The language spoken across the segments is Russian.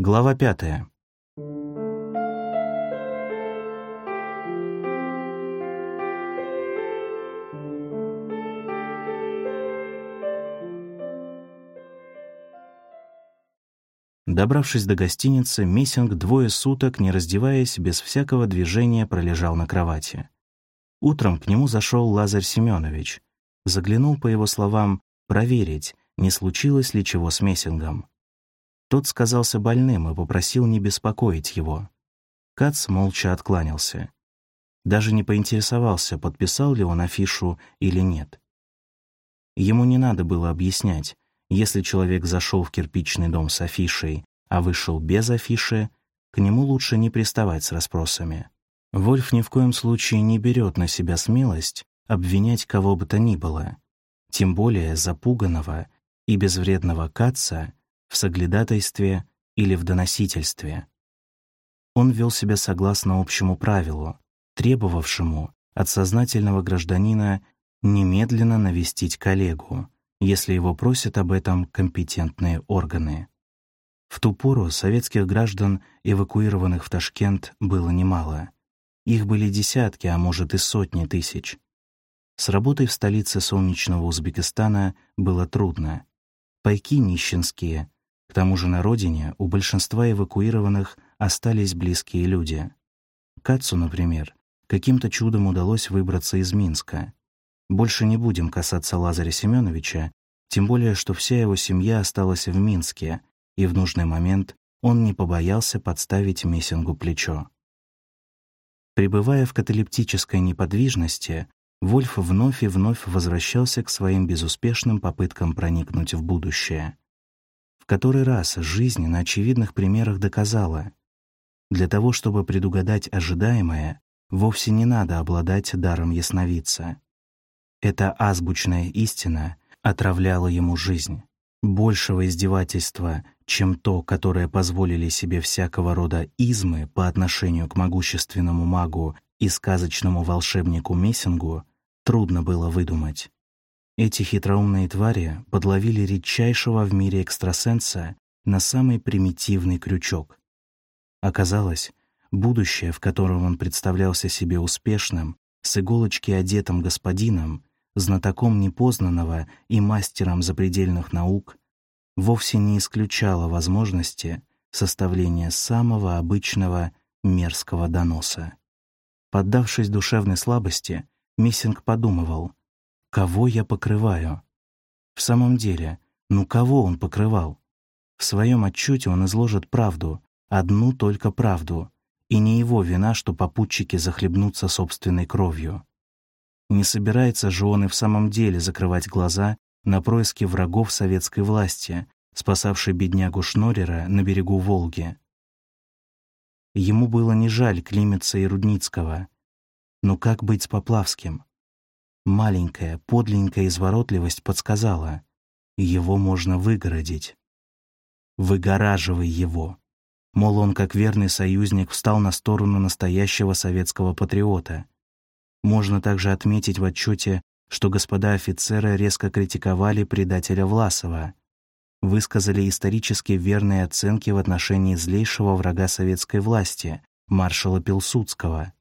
Глава пятая. Добравшись до гостиницы, Мессинг двое суток, не раздеваясь, без всякого движения пролежал на кровати. Утром к нему зашел Лазарь Семенович. Заглянул, по его словам, проверить, не случилось ли чего с Мессингом. Тот сказался больным и попросил не беспокоить его. Кац молча откланялся. Даже не поинтересовался, подписал ли он афишу или нет. Ему не надо было объяснять, если человек зашел в кирпичный дом с афишей, а вышел без афиши, к нему лучше не приставать с расспросами. Вольф ни в коем случае не берет на себя смелость обвинять кого бы то ни было, тем более запуганного и безвредного Каца в соглядатайстве или в доносительстве. Он вел себя согласно общему правилу, требовавшему от сознательного гражданина немедленно навестить коллегу, если его просят об этом компетентные органы. В ту пору советских граждан, эвакуированных в Ташкент, было немало. Их были десятки, а может и сотни тысяч. С работой в столице солнечного Узбекистана было трудно. Пайки нищенские. К тому же на родине у большинства эвакуированных остались близкие люди. Кацу, например, каким-то чудом удалось выбраться из Минска. Больше не будем касаться Лазаря Семеновича, тем более, что вся его семья осталась в Минске, и в нужный момент он не побоялся подставить Мессингу плечо. Пребывая в каталептической неподвижности, Вольф вновь и вновь возвращался к своим безуспешным попыткам проникнуть в будущее. Который раз жизнь на очевидных примерах доказала, для того, чтобы предугадать ожидаемое, вовсе не надо обладать даром ясновидца. Эта азбучная истина отравляла ему жизнь. Большего издевательства, чем то, которое позволили себе всякого рода измы по отношению к могущественному магу и сказочному волшебнику Мессингу, трудно было выдумать. Эти хитроумные твари подловили редчайшего в мире экстрасенса на самый примитивный крючок. Оказалось, будущее, в котором он представлялся себе успешным, с иголочки одетым господином, знатоком непознанного и мастером запредельных наук, вовсе не исключало возможности составления самого обычного мерзкого доноса. Поддавшись душевной слабости, Миссинг подумывал, кого я покрываю? В самом деле, ну кого он покрывал? В своем отчете он изложит правду, одну только правду, и не его вина, что попутчики захлебнутся собственной кровью. Не собирается же он и в самом деле закрывать глаза на происки врагов советской власти, спасавшей беднягу Шнорера на берегу Волги. Ему было не жаль Климица и Рудницкого. Но как быть с Поплавским? Маленькая, подленькая изворотливость подсказала. Его можно выгородить. Выгораживай его. Мол, он, как верный союзник, встал на сторону настоящего советского патриота — можно также отметить в отчете, что господа офицеры резко критиковали предателя Власова, высказали исторически верные оценки в отношении злейшего врага советской власти, маршала Пилсудского.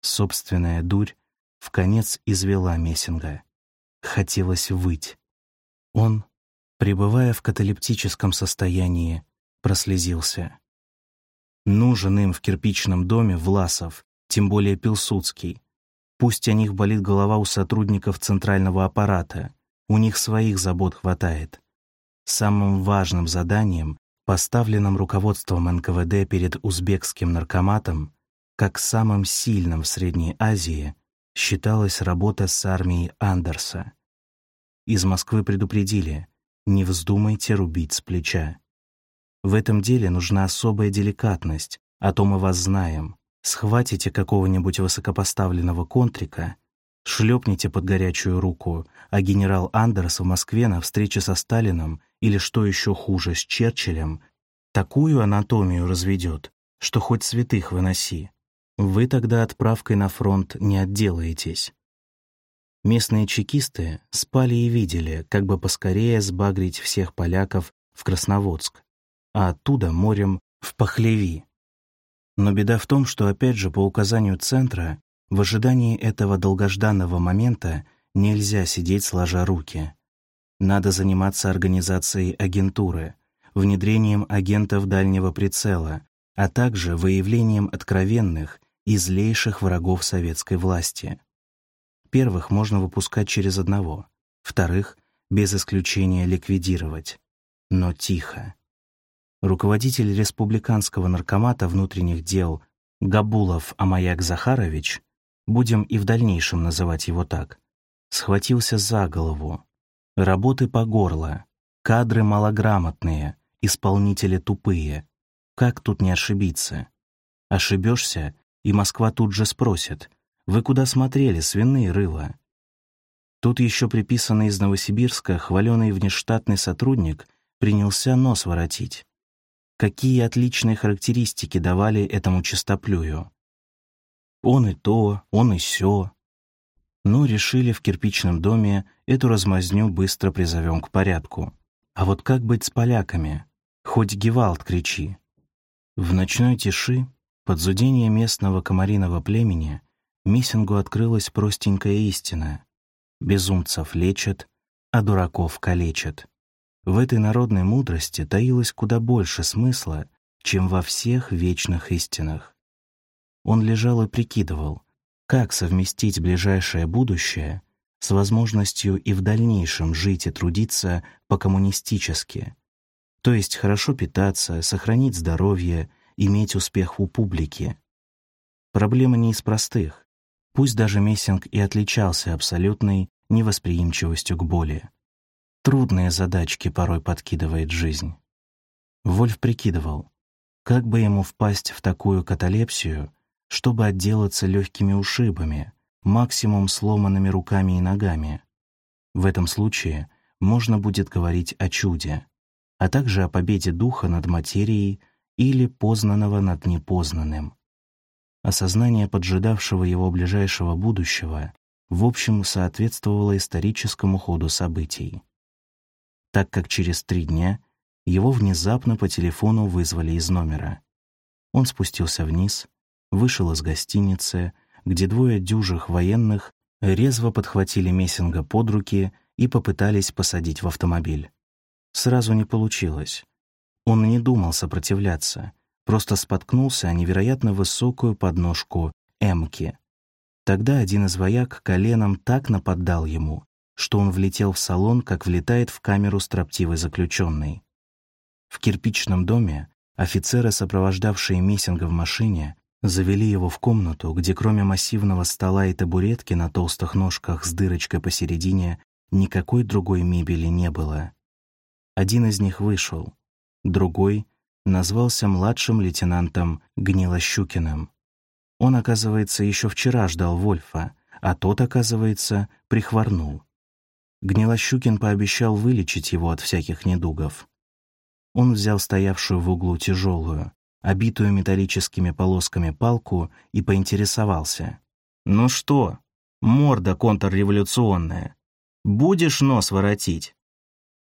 Собственная дурь в конец извела Мессинга. Хотелось выть. Он, пребывая в каталептическом состоянии, прослезился. Нужен им в кирпичном доме Власов, тем более Пилсудский, Пусть о них болит голова у сотрудников центрального аппарата, у них своих забот хватает. Самым важным заданием, поставленным руководством НКВД перед узбекским наркоматом, как самым сильным в Средней Азии, считалась работа с армией Андерса. Из Москвы предупредили «не вздумайте рубить с плеча». В этом деле нужна особая деликатность, о том мы вас знаем. Схватите какого-нибудь высокопоставленного контрика, шлепните под горячую руку, а генерал Андерс в Москве на встрече со Сталином или, что еще хуже, с Черчиллем, такую анатомию разведет, что хоть святых выноси. Вы тогда отправкой на фронт не отделаетесь. Местные чекисты спали и видели, как бы поскорее сбагрить всех поляков в Красноводск. а оттуда морем в Пахлеви. Но беда в том, что опять же по указанию центра в ожидании этого долгожданного момента нельзя сидеть сложа руки. Надо заниматься организацией агентуры, внедрением агентов дальнего прицела, а также выявлением откровенных и злейших врагов советской власти. Первых можно выпускать через одного, вторых — без исключения ликвидировать. Но тихо. Руководитель республиканского наркомата внутренних дел Габулов Амаяк Захарович, будем и в дальнейшем называть его так, схватился за голову. Работы по горло, кадры малограмотные, исполнители тупые. Как тут не ошибиться? Ошибешься, и Москва тут же спросит, «Вы куда смотрели, свиные рыла?» Тут еще приписанный из Новосибирска хваленый внештатный сотрудник принялся нос воротить. Какие отличные характеристики давали этому чистоплюю. Он и то, он и сё. Ну, решили в кирпичном доме эту размазню быстро призовем к порядку. А вот как быть с поляками? Хоть Гевалд кричи. В ночной тиши, под зудение местного комариного племени, Миссингу открылась простенькая истина. Безумцев лечат, а дураков калечат. В этой народной мудрости таилось куда больше смысла, чем во всех вечных истинах. Он лежал и прикидывал, как совместить ближайшее будущее с возможностью и в дальнейшем жить и трудиться по-коммунистически, то есть хорошо питаться, сохранить здоровье, иметь успех у публики. Проблема не из простых. Пусть даже Мессинг и отличался абсолютной невосприимчивостью к боли. Трудные задачки порой подкидывает жизнь. Вольф прикидывал, как бы ему впасть в такую каталепсию, чтобы отделаться легкими ушибами, максимум сломанными руками и ногами. В этом случае можно будет говорить о чуде, а также о победе духа над материей или познанного над непознанным. Осознание поджидавшего его ближайшего будущего в общем соответствовало историческому ходу событий. Так как через три дня его внезапно по телефону вызвали из номера. Он спустился вниз, вышел из гостиницы, где двое дюжих военных резво подхватили Мессинга под руки и попытались посадить в автомобиль. Сразу не получилось. Он не думал сопротивляться, просто споткнулся о невероятно высокую подножку «Эмки». Тогда один из вояк коленом так нападал ему, что он влетел в салон, как влетает в камеру строптивый заключенный. В кирпичном доме офицеры, сопровождавшие Мессинга в машине, Завели его в комнату, где кроме массивного стола и табуретки на толстых ножках с дырочкой посередине никакой другой мебели не было. Один из них вышел, другой назвался младшим лейтенантом Гнилощукиным. Он, оказывается, еще вчера ждал Вольфа, а тот, оказывается, прихворнул. Гнилощукин пообещал вылечить его от всяких недугов. Он взял стоявшую в углу тяжелую, обитую металлическими полосками палку, и поинтересовался. «Ну что, морда контрреволюционная, будешь нос воротить?»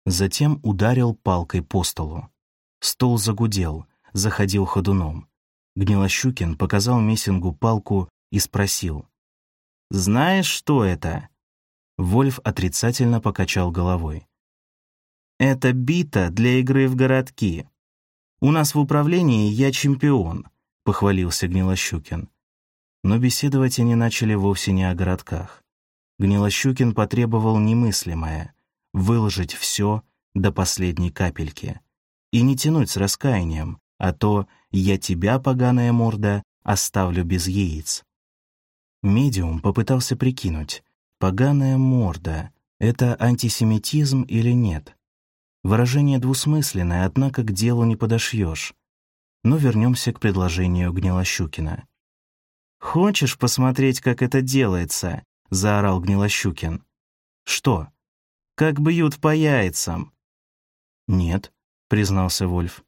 Затем ударил палкой по столу. Стол загудел, заходил ходуном. Гнилощукин показал Мессингу палку и спросил. «Знаешь, что это?» Вольф отрицательно покачал головой. «Это бита для игры в городки. «У нас в управлении я чемпион», — похвалился Гнилощукин. Но беседовать они начали вовсе не о городках. Гнилощукин потребовал немыслимое — выложить все до последней капельки. И не тянуть с раскаянием, а то «я тебя, поганая морда, оставлю без яиц». Медиум попытался прикинуть, поганая морда — это антисемитизм или нет. Выражение двусмысленное, однако к делу не подошьешь. Но вернемся к предложению Гнилощукина. «Хочешь посмотреть, как это делается?» — заорал Гнилощукин. «Что? Как бьют по яйцам?» «Нет», — признался Вольф.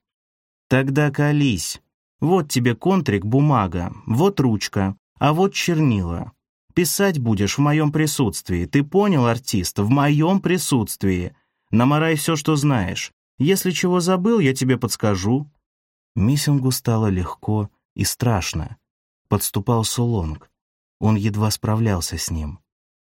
«Тогда колись. Вот тебе контрик, бумага, вот ручка, а вот чернила. Писать будешь в моем присутствии. Ты понял, артист? В моем присутствии. Наморай все, что знаешь. Если чего забыл, я тебе подскажу». Миссингу стало легко и страшно. Подступал Сулонг. Он едва справлялся с ним.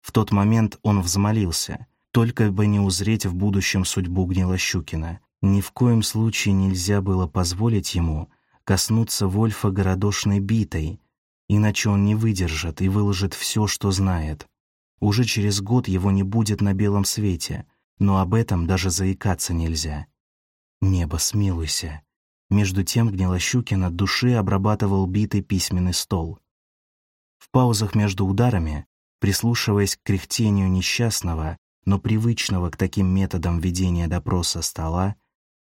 В тот момент он взмолился, только бы не узреть в будущем судьбу Гнилощукина. Ни в коем случае нельзя было позволить ему коснуться Вольфа городошной битой, иначе он не выдержит и выложит все, что знает. Уже через год его не будет на белом свете, но об этом даже заикаться нельзя. Небо, смилуйся. Между тем Гнилощукин от души обрабатывал битый письменный стол. В паузах между ударами, прислушиваясь к кряхтению несчастного, но привычного к таким методам ведения допроса стола,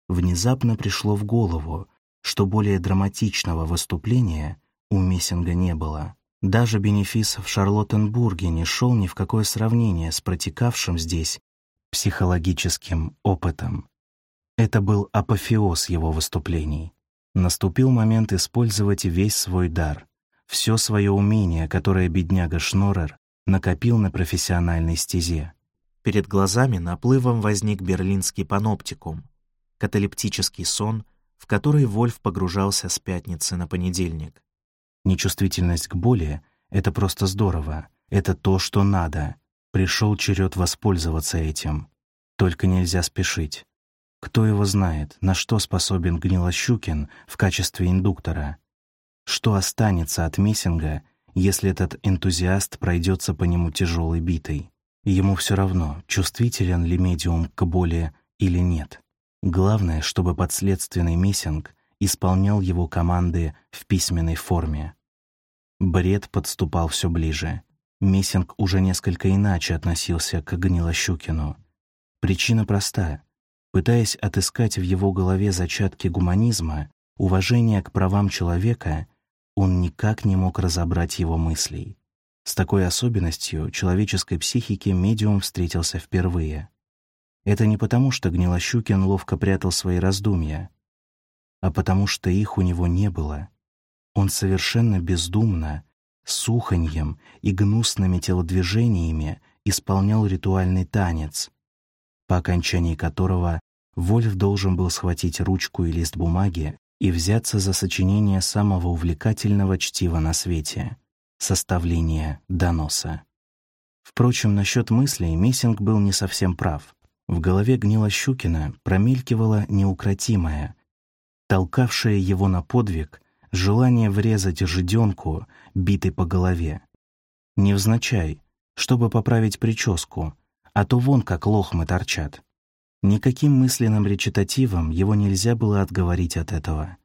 внезапно пришло в голову, что более драматичного выступления у Мессинга не было. Даже бенефис в Шарлоттенбурге не шел ни в какое сравнение с протекавшим здесь психологическим опытом. Это был апофеоз его выступлений. Наступил момент использовать весь свой дар, все свое умение, которое бедняга Шнорер накопил на профессиональной стезе. Перед глазами наплывом возник берлинский паноптикум, каталептический сон, в который Вольф погружался с пятницы на понедельник. Нечувствительность к боли — это просто здорово. Это то, что надо. Пришел черед воспользоваться этим. Только нельзя спешить. Кто его знает, на что способен Гнилощукин в качестве индуктора? Что останется от Мессинга, если этот энтузиаст пройдется по нему тяжелой битой? Ему все равно, чувствителен ли медиум к боли или нет. Главное, чтобы подследственный Мессинг исполнял его команды в письменной форме. Бред подступал все ближе. Мессинг уже несколько иначе относился к Гнилощукину. Причина проста. Пытаясь отыскать в его голове зачатки гуманизма, уважения к правам человека, он никак не мог разобрать его мыслей. С такой особенностью человеческой психики медиум встретился впервые. Это не потому, что Гнилощукин ловко прятал свои раздумья а потому что их у него не было. Он совершенно бездумно, суханьем и гнусными телодвижениями исполнял ритуальный танец, по окончании которого Вольф должен был схватить ручку и лист бумаги и взяться за сочинение самого увлекательного чтива на свете — составление доноса. Впрочем, насчет мыслей Мессинг был не совсем прав. В голове гнила Щукина промелькивало неукротимое, толкавшее его на подвиг желание врезать жиденку, битой по голове. Невзначай, чтобы поправить прическу, а то вон как лохмы торчат. Никаким мысленным речитативом его нельзя было отговорить от этого.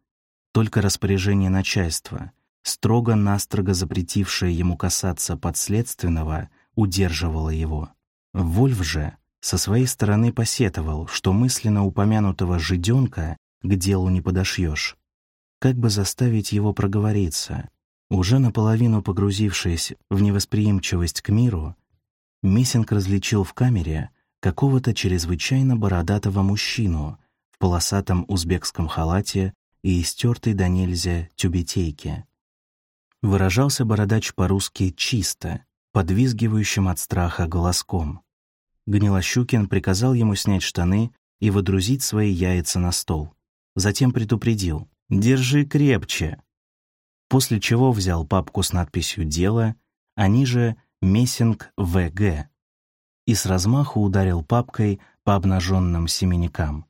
Только распоряжение начальства, строго-настрого запретившее ему касаться подследственного, удерживало его. Вольф же со своей стороны посетовал, что мысленно упомянутого жиденка к делу не подошьешь. Как бы заставить его проговориться? Уже наполовину погрузившись в невосприимчивость к миру, Мессинг различил в камере какого-то чрезвычайно бородатого мужчину в полосатом узбекском халате и истертой до нельзя тюбетейке. Выражался бородач по-русски чисто, подвизгивающим от страха голоском. Гнилощукин приказал ему снять штаны и водрузить свои яйца на стол затем предупредил «Держи крепче», после чего взял папку с надписью «Дело», а ниже «Мессинг ВГ» и с размаху ударил папкой по обнаженным семенникам.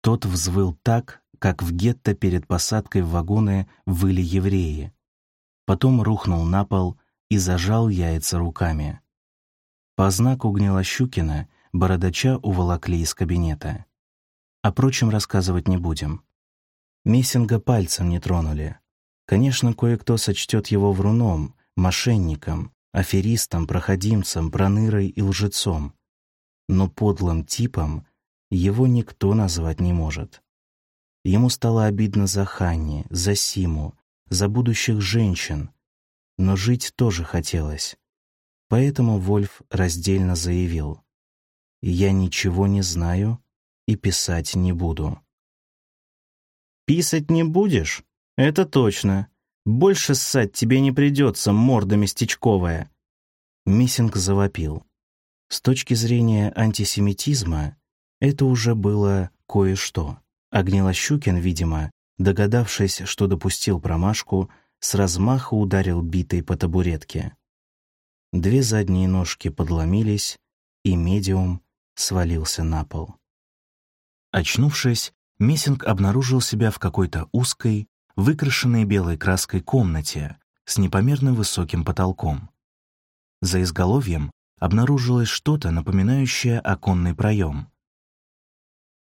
Тот взвыл так, как в гетто перед посадкой в вагоны выли евреи. Потом рухнул на пол и зажал яйца руками. По знаку Гнилощукина бородача уволокли из кабинета. О прочем рассказывать не будем. Мессинга пальцем не тронули. Конечно, кое-кто сочтет его вруном, мошенником, аферистом, проходимцем, пронырой и лжецом. Но подлым типом его никто назвать не может. Ему стало обидно за Ханни, за Симу, за будущих женщин, но жить тоже хотелось. Поэтому Вольф раздельно заявил, «Я ничего не знаю и писать не буду. «Писать не будешь? Это точно. Больше ссать тебе не придется, морда местечковая». Миссинг завопил. С точки зрения антисемитизма это уже было кое-что. А видимо, догадавшись, что допустил промашку, с размаху ударил битой по табуретке. Две задние ножки подломились, и медиум свалился на пол. Очнувшись, Мессинг обнаружил себя в какой-то узкой, выкрашенной белой краской комнате с непомерно высоким потолком. За изголовьем обнаружилось что-то, напоминающее оконный проем.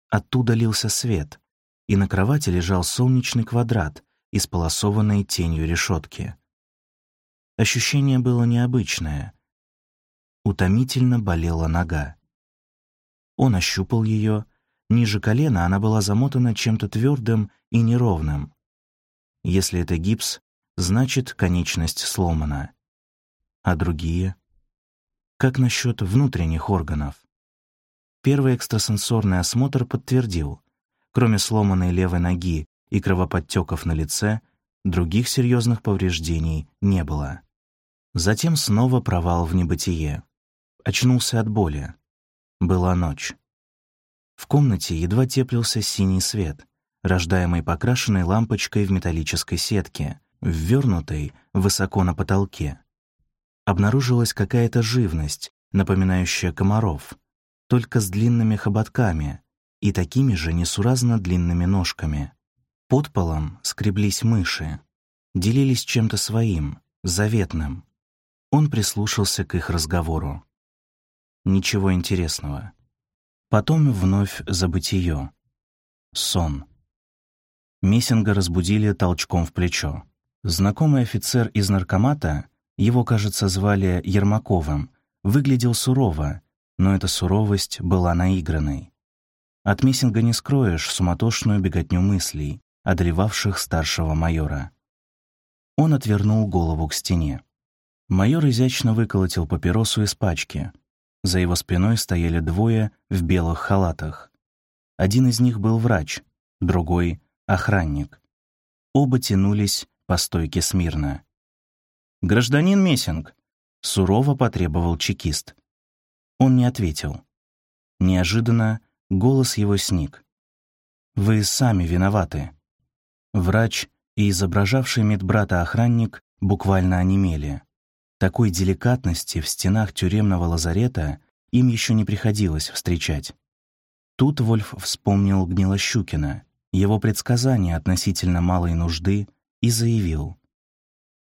Оттуда лился свет, и на кровати лежал солнечный квадрат, исполосованный тенью решетки. Ощущение было необычное. Утомительно болела нога. Он ощупал ее. Ниже колена она была замотана чем-то твердым и неровным. Если это гипс, значит, конечность сломана. А другие? Как насчет внутренних органов? Первый экстрасенсорный осмотр подтвердил, кроме сломанной левой ноги и кровоподтеков на лице, других серьезных повреждений не было. Затем снова провал в небытие. Очнулся от боли. Была ночь. В комнате едва теплился синий свет, рождаемый покрашенной лампочкой в металлической сетке, ввернутой высоко на потолке. Обнаружилась какая-то живность, напоминающая комаров, только с длинными хоботками и такими же несуразно длинными ножками. Под полом скреблись мыши, делились чем-то своим, заветным. Он прислушался к их разговору. Ничего интересного. Потом вновь забытие. Сон. Мессинга разбудили толчком в плечо. Знакомый офицер из наркомата, его, кажется, звали Ермаковым, выглядел сурово, но эта суровость была наигранной. От Мессинга не скроешь суматошную беготню мыслей, одолевавших старшего майора. Он отвернул голову к стене. Майор изящно выколотил папиросу из пачки. За его спиной стояли двое в белых халатах. Один из них был врач, другой — охранник. Оба тянулись по стойке смирно. «Гражданин Мессинг!» — сурово потребовал чекист. Он не ответил. Неожиданно голос его сник. «Вы сами виноваты». Врач и изображавший медбрата охранник буквально онемели. Такой деликатности в стенах тюремного лазарета им еще не приходилось встречать. Тут Вольф вспомнил Гнилощукина, его предсказание относительно малой нужды и заявил.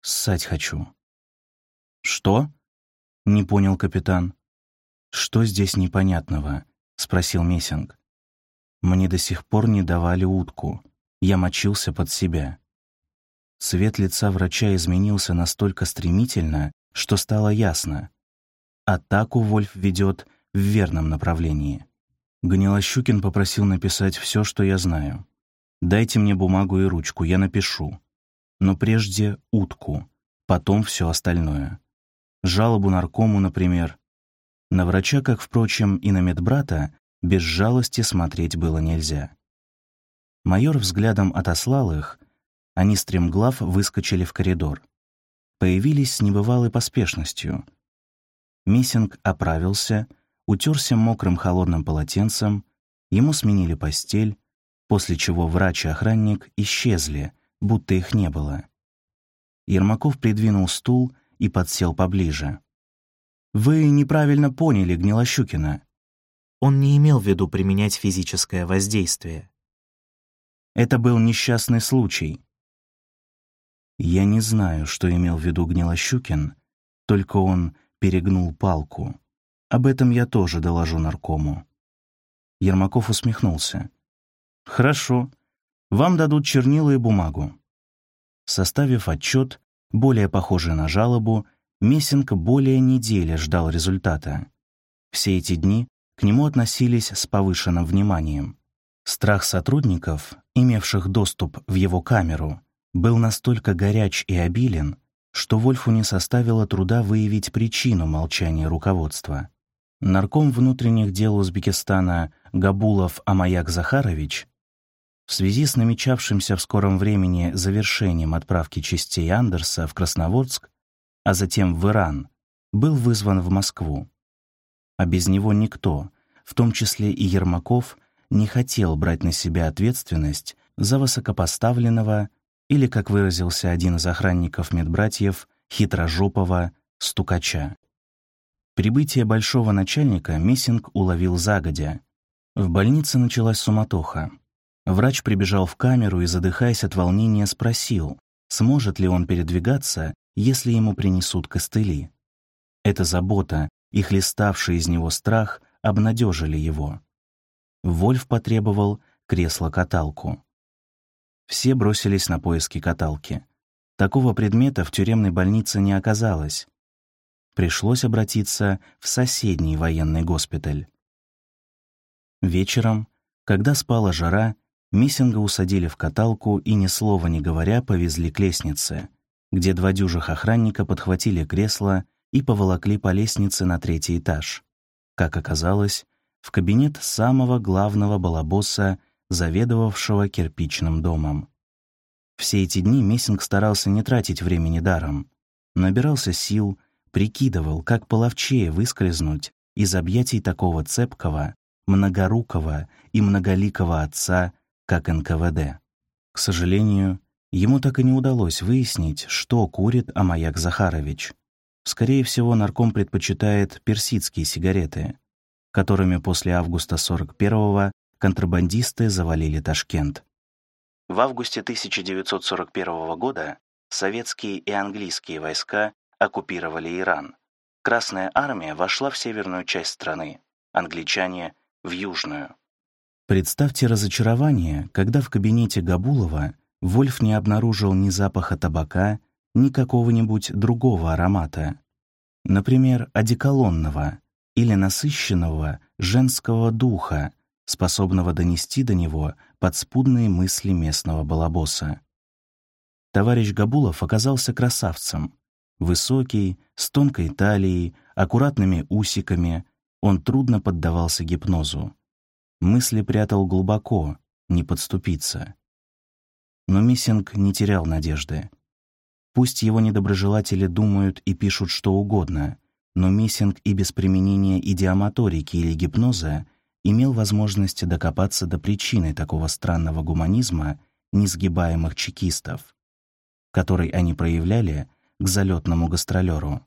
«Ссать хочу». «Что?» — не понял капитан. «Что здесь непонятного?» — спросил Мессинг. «Мне до сих пор не давали утку. Я мочился под себя. Цвет лица врача изменился настолько стремительно, что стало ясно. Атаку Вольф ведет в верном направлении. Гнилощукин попросил написать все, что я знаю. «Дайте мне бумагу и ручку, я напишу. Но прежде утку, потом все остальное. Жалобу наркому, например. На врача, как, впрочем, и на медбрата, без жалости смотреть было нельзя. Майор взглядом отослал их, они стремглав выскочили в коридор. Появились с небывалой поспешностью. Миссинг оправился, утерся мокрым холодным полотенцем, ему сменили постель, после чего врач и охранник исчезли, будто их не было. Ермаков придвинул стул и подсел поближе. «Вы неправильно поняли Гнилощукина». Он не имел в виду применять физическое воздействие. Это был несчастный случай. Я не знаю, что имел в виду Гнилощукин, только он перегнул палку. Об этом я тоже доложу наркому. Ермаков усмехнулся. «Хорошо. Вам дадут чернила и бумагу». Составив отчет, более похожий на жалобу, Мессинг более недели ждал результата. Все эти дни к нему относились с повышенным вниманием. Страх сотрудников, имевших доступ в его камеру, был настолько горяч и обилен, что Вольфу не составило труда выявить причину молчания руководства. Нарком внутренних дел Узбекистана Габулов Амаяк Захарович в связи с намечавшимся в скором времени завершением отправки частей Андерса в Красноводск, а затем в Иран, был вызван в Москву. А без него никто, в том числе и Ермаков, не хотел брать на себя ответственность за высокопоставленного или, как выразился один из охранников медбратьев, хитрожопого стукача. Прибытие большого начальника Миссинг уловил загодя. В больнице началась суматоха. Врач прибежал в камеру и, задыхаясь от волнения, спросил, сможет ли он передвигаться, если ему принесут костыли. Эта забота и хлеставший из него страх обнадежили его. Вольф потребовал кресло-каталку. Все бросились на поиски каталки. Такого предмета в тюремной больнице не оказалось. Пришлось обратиться в соседний военный госпиталь. Вечером, когда спала жара, Миссинга усадили в каталку и, ни слова не говоря, повезли к лестнице, где два дюжих охранника подхватили кресло и поволокли по лестнице на третий этаж. Как оказалось, в кабинет самого главного балабоса, заведовавшего кирпичным домом. Все эти дни Мессинг старался не тратить времени даром. Набирался сил, прикидывал, как половчее выскользнуть из объятий такого цепкого, многорукого и многоликого отца, как НКВД. К сожалению, ему так и не удалось выяснить, что курит Амаяк Захарович. Скорее всего, нарком предпочитает персидские сигареты, которыми после августа 41-го контрабандисты завалили Ташкент. В августе 1941 года советские и английские войска оккупировали Иран. Красная армия вошла в северную часть страны, англичане — в южную. Представьте разочарование, когда в кабинете Габулова Вольф не обнаружил ни запаха табака, ни какого-нибудь другого аромата, например, одеколонного или насыщенного женского духа, способного донести до него подспудные мысли местного балабоса. Товарищ Габулов оказался красавцем. Высокий, с тонкой талией, аккуратными усиками, он трудно поддавался гипнозу. Мысли прятал глубоко, не подступиться. Но Миссинг не терял надежды. Пусть его недоброжелатели думают и пишут что угодно, но Миссинг и без применения идиомоторики или гипноза имел возможность докопаться до причины такого странного гуманизма несгибаемых чекистов, который они проявляли к залетному гастролеру.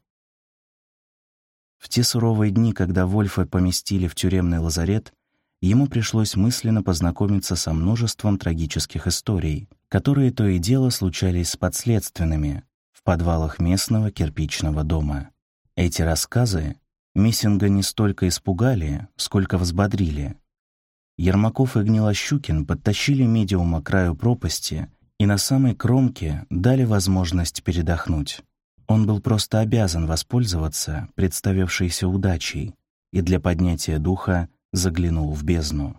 В те суровые дни, когда Вольфа поместили в тюремный лазарет, ему пришлось мысленно познакомиться со множеством трагических историй, которые то и дело случались с подследственными в подвалах местного кирпичного дома. Эти рассказы Мессинга не столько испугали, сколько взбодрили. Ермаков и Гнилощукин подтащили медиума к краю пропасти и на самой кромке дали возможность передохнуть. Он был просто обязан воспользоваться представившейся удачей и для поднятия духа заглянул в бездну.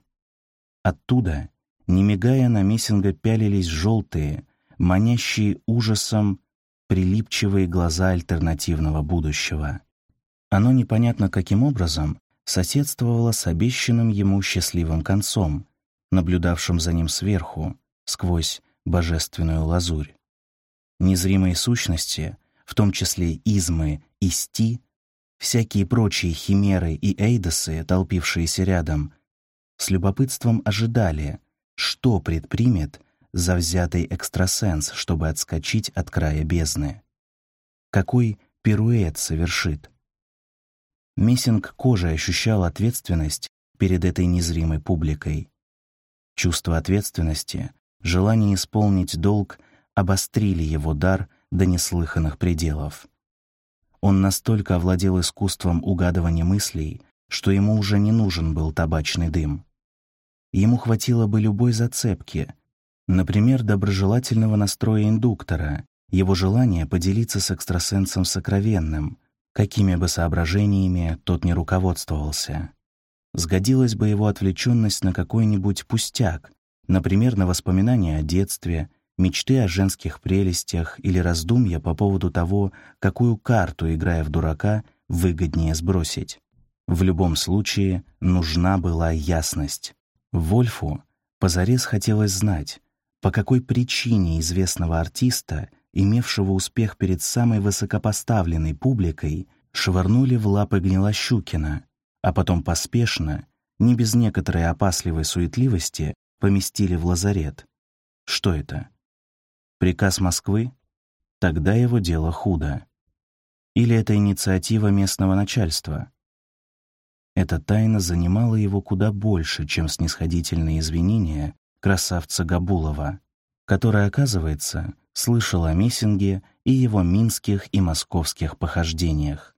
Оттуда не мигая на Мессинга пялились желтые, манящие ужасом прилипчивые глаза альтернативного будущего. Оно непонятно каким образом соседствовало с обещанным ему счастливым концом, наблюдавшим за ним сверху, сквозь божественную лазурь. Незримые сущности, в том числе измы и сти, всякие прочие химеры и эйдосы, толпившиеся рядом, с любопытством ожидали, что предпримет завзятый экстрасенс, чтобы отскочить от края бездны? Какой пируэт совершит? Мессинг кожей ощущал ответственность перед этой незримой публикой. Чувство ответственности, желание исполнить долг обострили его дар до неслыханных пределов. Он настолько овладел искусством угадывания мыслей, что ему уже не нужен был табачный дым. Ему хватило бы любой зацепки, например, доброжелательного настроя индуктора, его желания поделиться с экстрасенсом сокровенным, какими бы соображениями тот не руководствовался. Сгодилась бы его отвлеченность на какой-нибудь пустяк, например, на воспоминания о детстве, мечты о женских прелестях или раздумья по поводу того, какую карту, играя в дурака, выгоднее сбросить. В любом случае нужна была ясность. Вольфу позарез хотелось знать, по какой причине известного артиста, имевшего успех перед самой высокопоставленной публикой, швырнули в лапы Гнилощукина, а потом поспешно, не без некоторой опасливой суетливости, поместили в лазарет. Что это? Приказ Москвы? Тогда его дело худо. Или это инициатива местного начальства? Эта тайна занимала его куда больше, чем снисходительные извинения красавца Габулова, который, оказывается, слышал о Мессинге и его минских и московских похождениях.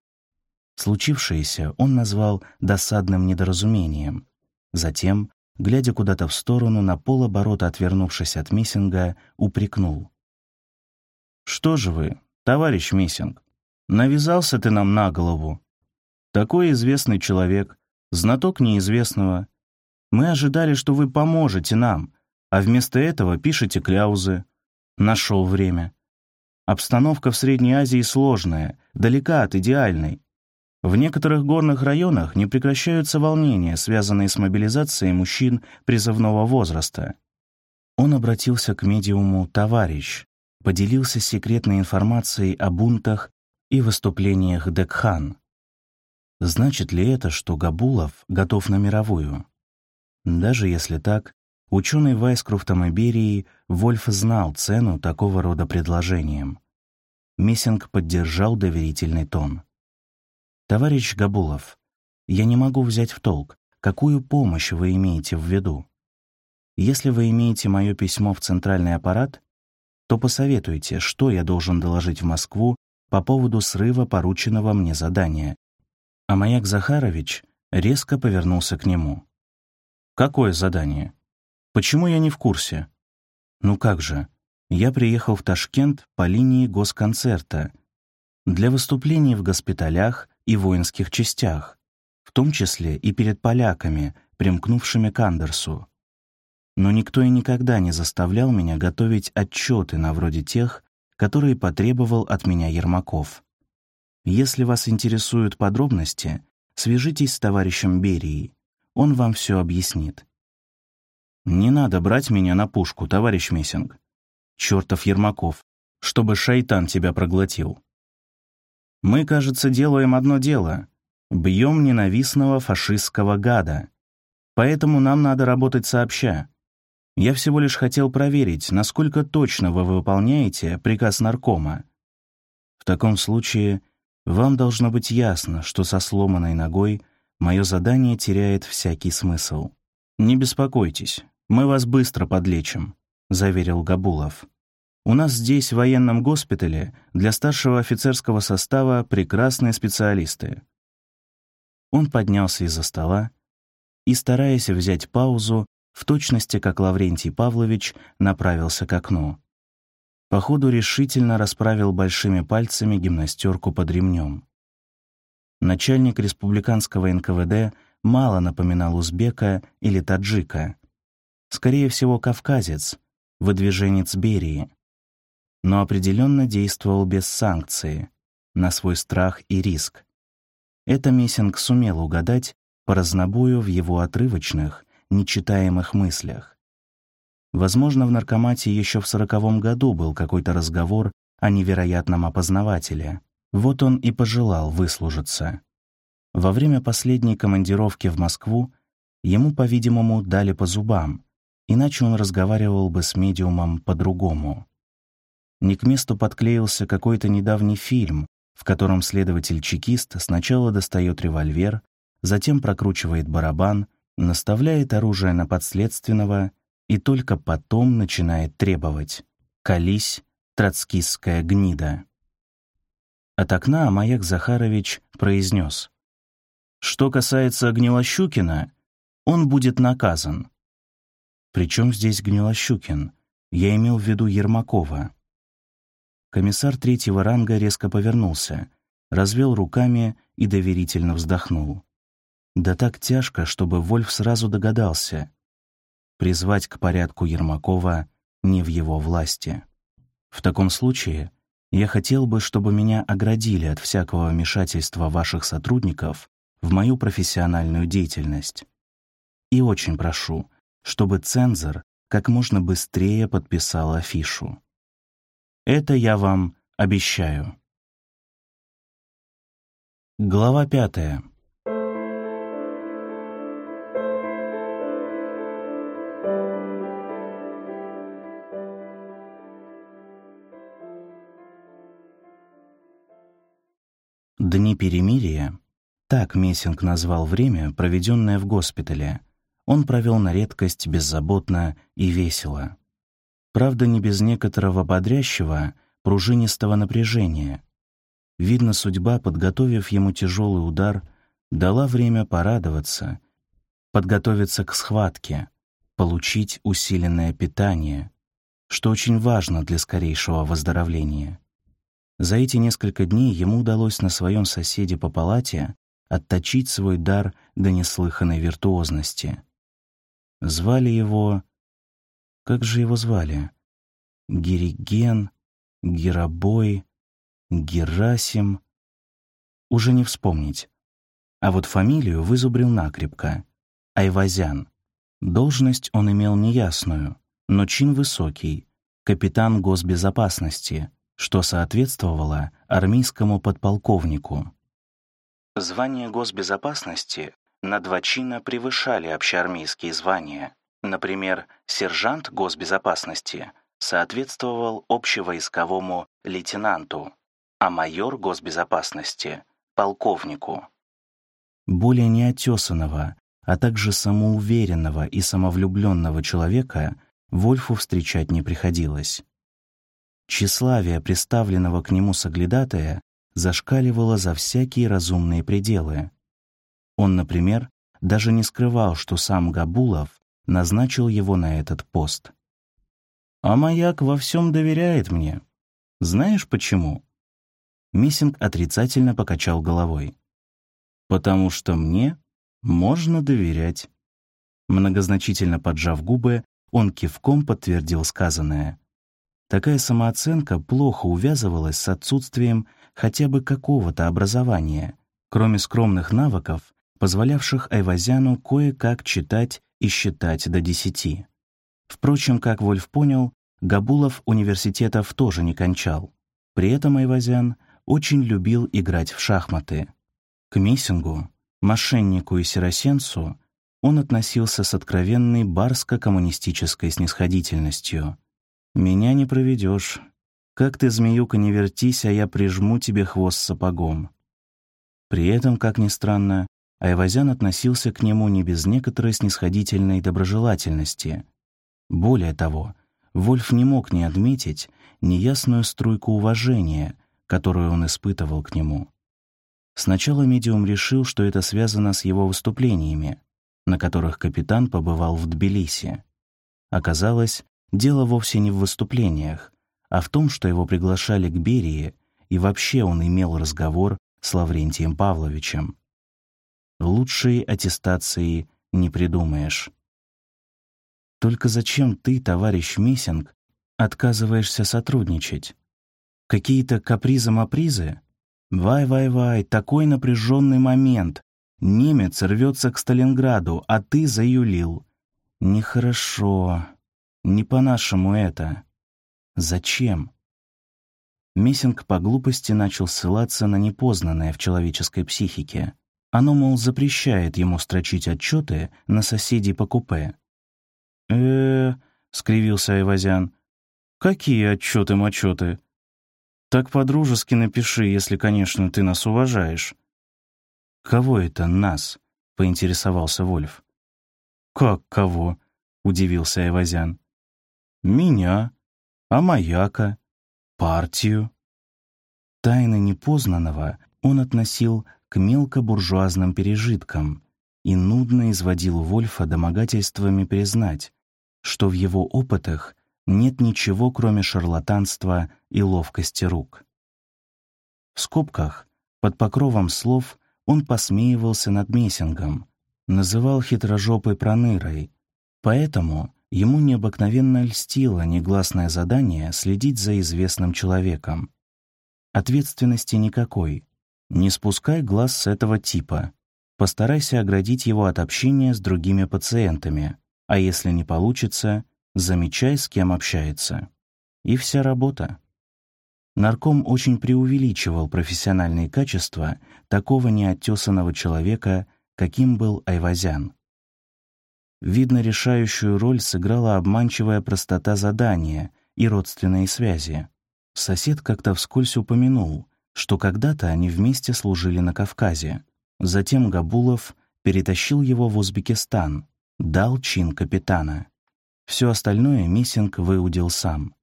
Случившееся он назвал досадным недоразумением. Затем, глядя куда-то в сторону, на полоборота отвернувшись от Мессинга, упрекнул. «Что же вы, товарищ Мессинг, навязался ты нам на голову. Такой известный человек, знаток неизвестного. Мы ожидали, что вы поможете нам, а вместо этого пишете кляузы. Нашел время. Обстановка в Средней Азии сложная, далека от идеальной. В некоторых горных районах не прекращаются волнения, связанные с мобилизацией мужчин призывного возраста. Он обратился к медиуму «товарищ», поделился секретной информацией о бунтах и выступлениях Декхан. Значит ли это, что Габулов готов на мировую? Даже если так, ученый Вайскруфтом Иберии Вольф знал цену такого рода предложениям. Мессинг поддержал доверительный тон. «Товарищ Габулов, я не могу взять в толк, какую помощь вы имеете в виду. Если вы имеете мое письмо в центральный аппарат, то посоветуйте, что я должен доложить в Москву по поводу срыва порученного мне задания». А Маяк Захарович резко повернулся к нему. «Какое задание? Почему я не в курсе?» «Ну как же, я приехал в Ташкент по линии госконцерта для выступлений в госпиталях и воинских частях, в том числе и перед поляками, примкнувшими к Андерсу. Но никто и никогда не заставлял меня готовить отчеты на вроде тех, которые потребовал от меня Ермаков. Если вас интересуют подробности, свяжитесь с товарищем Берией, он вам все объяснит. Не надо брать меня на пушку, товарищ Мессинг. Чертов Ермаков, чтобы шайтан тебя проглотил. Мы, кажется, делаем одно дело — бьем ненавистного фашистского гада. Поэтому нам надо работать сообща. Я всего лишь хотел проверить, насколько точно вы выполняете приказ наркома. В таком случае вам должно быть ясно, что со сломанной ногой мое задание теряет всякий смысл. «Не беспокойтесь, мы вас быстро подлечим», — заверил Габулов. У нас здесь, в военном госпитале, для старшего офицерского состава прекрасные специалисты. Он поднялся из-за стола и, стараясь взять паузу, в точности, как Лаврентий Павлович, направился к окну. Походу решительно расправил большими пальцами гимнастерку под ремнем. Начальник республиканского НКВД мало напоминал узбека или таджика. Скорее всего, кавказец, выдвиженец Берии но определенно действовал без санкции, на свой страх и риск. Это Мессинг сумел угадать по разнобою в его отрывочных, нечитаемых мыслях. Возможно, в наркомате еще в сороковом году был какой-то разговор о невероятном опознавателе. Вот он и пожелал выслужиться. Во время последней командировки в Москву ему, по-видимому, дали по зубам, иначе он разговаривал бы с медиумом по-другому не к месту подклеился какой-то недавний фильм, в котором следователь-чекист сначала достает револьвер, затем прокручивает барабан, наставляет оружие на подследственного и только потом начинает требовать «Колись, троцкистская гнида». От окна Амаяк Захарович произнес «Что касается Гнилощукина, он будет наказан». Причем здесь Гнилощукин? Я имел в виду Ермакова. Комиссар третьего ранга резко повернулся, развел руками и доверительно вздохнул. Да так тяжко, чтобы Вольф сразу догадался. Призвать к порядку Ермакова не в его власти. В таком случае я хотел бы, чтобы меня оградили от всякого вмешательства ваших сотрудников в мою профессиональную деятельность. И очень прошу, чтобы цензор как можно быстрее подписал афишу. Это я вам обещаю. Глава пятая. Дни перемирия так Мессинг назвал время, проведенное в госпитале. Он провел на редкость беззаботно и весело. Правда, не без некоторого бодрящего, пружинистого напряжения. Видно, судьба, подготовив ему тяжелый удар, дала время порадоваться, подготовиться к схватке, получить усиленное питание, что очень важно для скорейшего выздоровления. За эти несколько дней ему удалось на своем соседе по палате отточить свой дар до неслыханной виртуозности. Звали его... Как же его звали? Гериген, Геробой, Герасим... Уже не вспомнить. А вот фамилию вызубрил накрепко. Айвазян. Должность он имел неясную, но чин высокий — капитан госбезопасности — что соответствовало армейскому подполковнику. Звания госбезопасности на два чина превышали общеармейские звания. Например, сержант госбезопасности соответствовал общевойсковому лейтенанту, а майор госбезопасности — полковнику. Более неотесанного, а также самоуверенного и самовлюбленного человека Вольфу встречать не приходилось. Тщеславие представленного к нему соглядатая зашкаливало за всякие разумные пределы. Он, например, даже не скрывал, что сам Габулов назначил его на этот пост. «А маяк во всем доверяет мне. Знаешь почему?» Миссинг отрицательно покачал головой. «Потому что мне можно доверять». Многозначительно поджав губы, он кивком подтвердил сказанное. Такая самооценка плохо увязывалась с отсутствием хотя бы какого-то образования, кроме скромных навыков, позволявших Айвазяну кое-как читать и считать до десяти. Впрочем, как Вольф понял, Габулов университетов тоже не кончал. При этом Айвазян очень любил играть в шахматы. К Мессингу, мошеннику и сиросенцу он относился с откровенной барско-коммунистической снисходительностью — меня не проведешь. Как ты, змеюка, не вертись, а я прижму тебе хвост сапогом. При этом, как ни странно, Айвазян относился к нему не без некоторой снисходительной доброжелательности. Более того, Вольф не мог не отметить неясную струйку уважения, которую он испытывал к нему. Сначала медиум решил, что это связано с его выступлениями, на которых капитан побывал в Тбилиси. Оказалось, Дело вовсе не в выступлениях, а в том, что его приглашали к Берии, и вообще он имел разговор с Лаврентием Павловичем. Лучшей аттестации не придумаешь. Только зачем ты, товарищ Мессинг, отказываешься сотрудничать? Какие-то капризы-мапризы? Вай-вай-вай, такой напряженный момент. Немец рвется к Сталинграду, а ты заюлил. Нехорошо. Не по-нашему это. Зачем? Мессинг по глупости начал ссылаться на непознанное в человеческой психике. Оно, мол, запрещает ему строчить отчеты на соседей по купе. э скривился Айвазян. «Какие отчеты-мочеты? Так по-дружески напиши, если, конечно, ты нас уважаешь». «Кого это нас?» — поинтересовался Вольф. «Как кого?» — удивился Айвазян меня, а маяка, партию. Тайны непознанного он относил к мелкобуржуазным пережиткам и нудно изводил Вольфа домогательствами признать, что в его опытах нет ничего, кроме шарлатанства и ловкости рук. В скобках, под покровом слов, он посмеивался над Мессингом, называл хитрожопой пронырой, поэтому Ему необыкновенно льстило негласное задание следить за известным человеком. Ответственности никакой. Не спускай глаз с этого типа. Постарайся оградить его от общения с другими пациентами, а если не получится, замечай, с кем общается. И вся работа. Нарком очень преувеличивал профессиональные качества такого неоттесанного человека, каким был Айвазян. Видно, решающую роль сыграла обманчивая простота задания и родственные связи. Сосед как-то вскользь упомянул, что когда-то они вместе служили на Кавказе. Затем Габулов перетащил его в Узбекистан, дал чин капитана. Все остальное Миссинг выудил сам.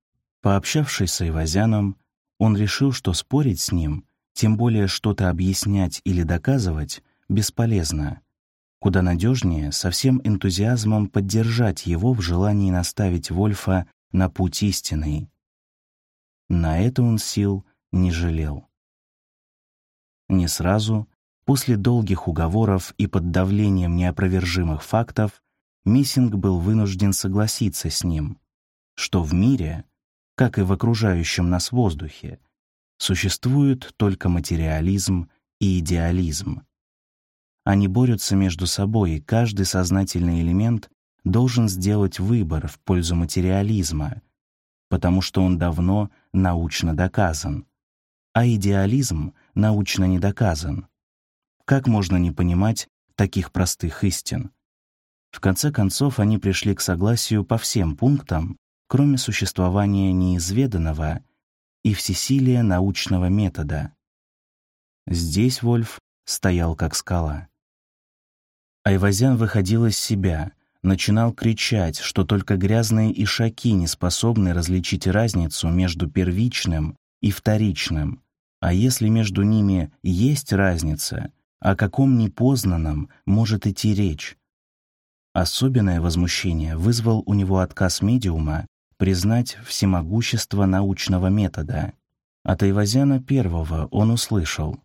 Пообщавшись с Айвазяном, он решил, что спорить с ним, тем более что-то объяснять или доказывать, бесполезно. Куда надежнее со всем энтузиазмом поддержать его в желании наставить Вольфа на путь истинный. На это он сил не жалел. Не сразу, после долгих уговоров и под давлением неопровержимых фактов, Миссинг был вынужден согласиться с ним, что в мире, как и в окружающем нас воздухе, существуют только материализм и идеализм. Они борются между собой, и каждый сознательный элемент должен сделать выбор в пользу материализма, потому что он давно научно доказан, а идеализм научно не доказан. Как можно не понимать таких простых истин? В конце концов, они пришли к согласию по всем пунктам, кроме существования неизведанного и всесилия научного метода. Здесь Вольф стоял как скала. Айвазян выходил из себя, начинал кричать, что только грязные ишаки не способны различить разницу между первичным и вторичным, а если между ними есть разница, о каком непознанном может идти речь? Особенное возмущение вызвал у него отказ медиума признать всемогущество научного метода. От Айвазяна первого он услышал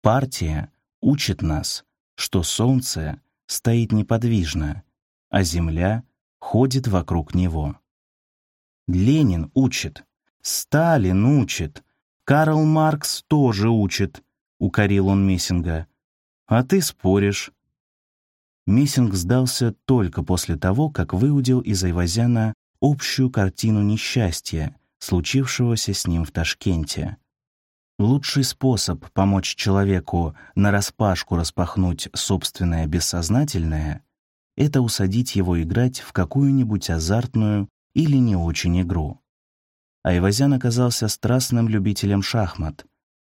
«Партия учит нас, что Солнце стоит неподвижно, а Земля ходит вокруг него». Ленин учит, Сталин учит, Карл Маркс тоже учит, — укорил он Мессинга. А ты споришь. Мессинг сдался только после того, как выудил из Айвазяна общую картину несчастья, случившегося с ним в Ташкенте. Лучший способ помочь человеку нараспашку распахнуть собственное бессознательное — это усадить его играть в какую-нибудь азартную или не очень игру. Айвазян оказался страстным любителем шахмат,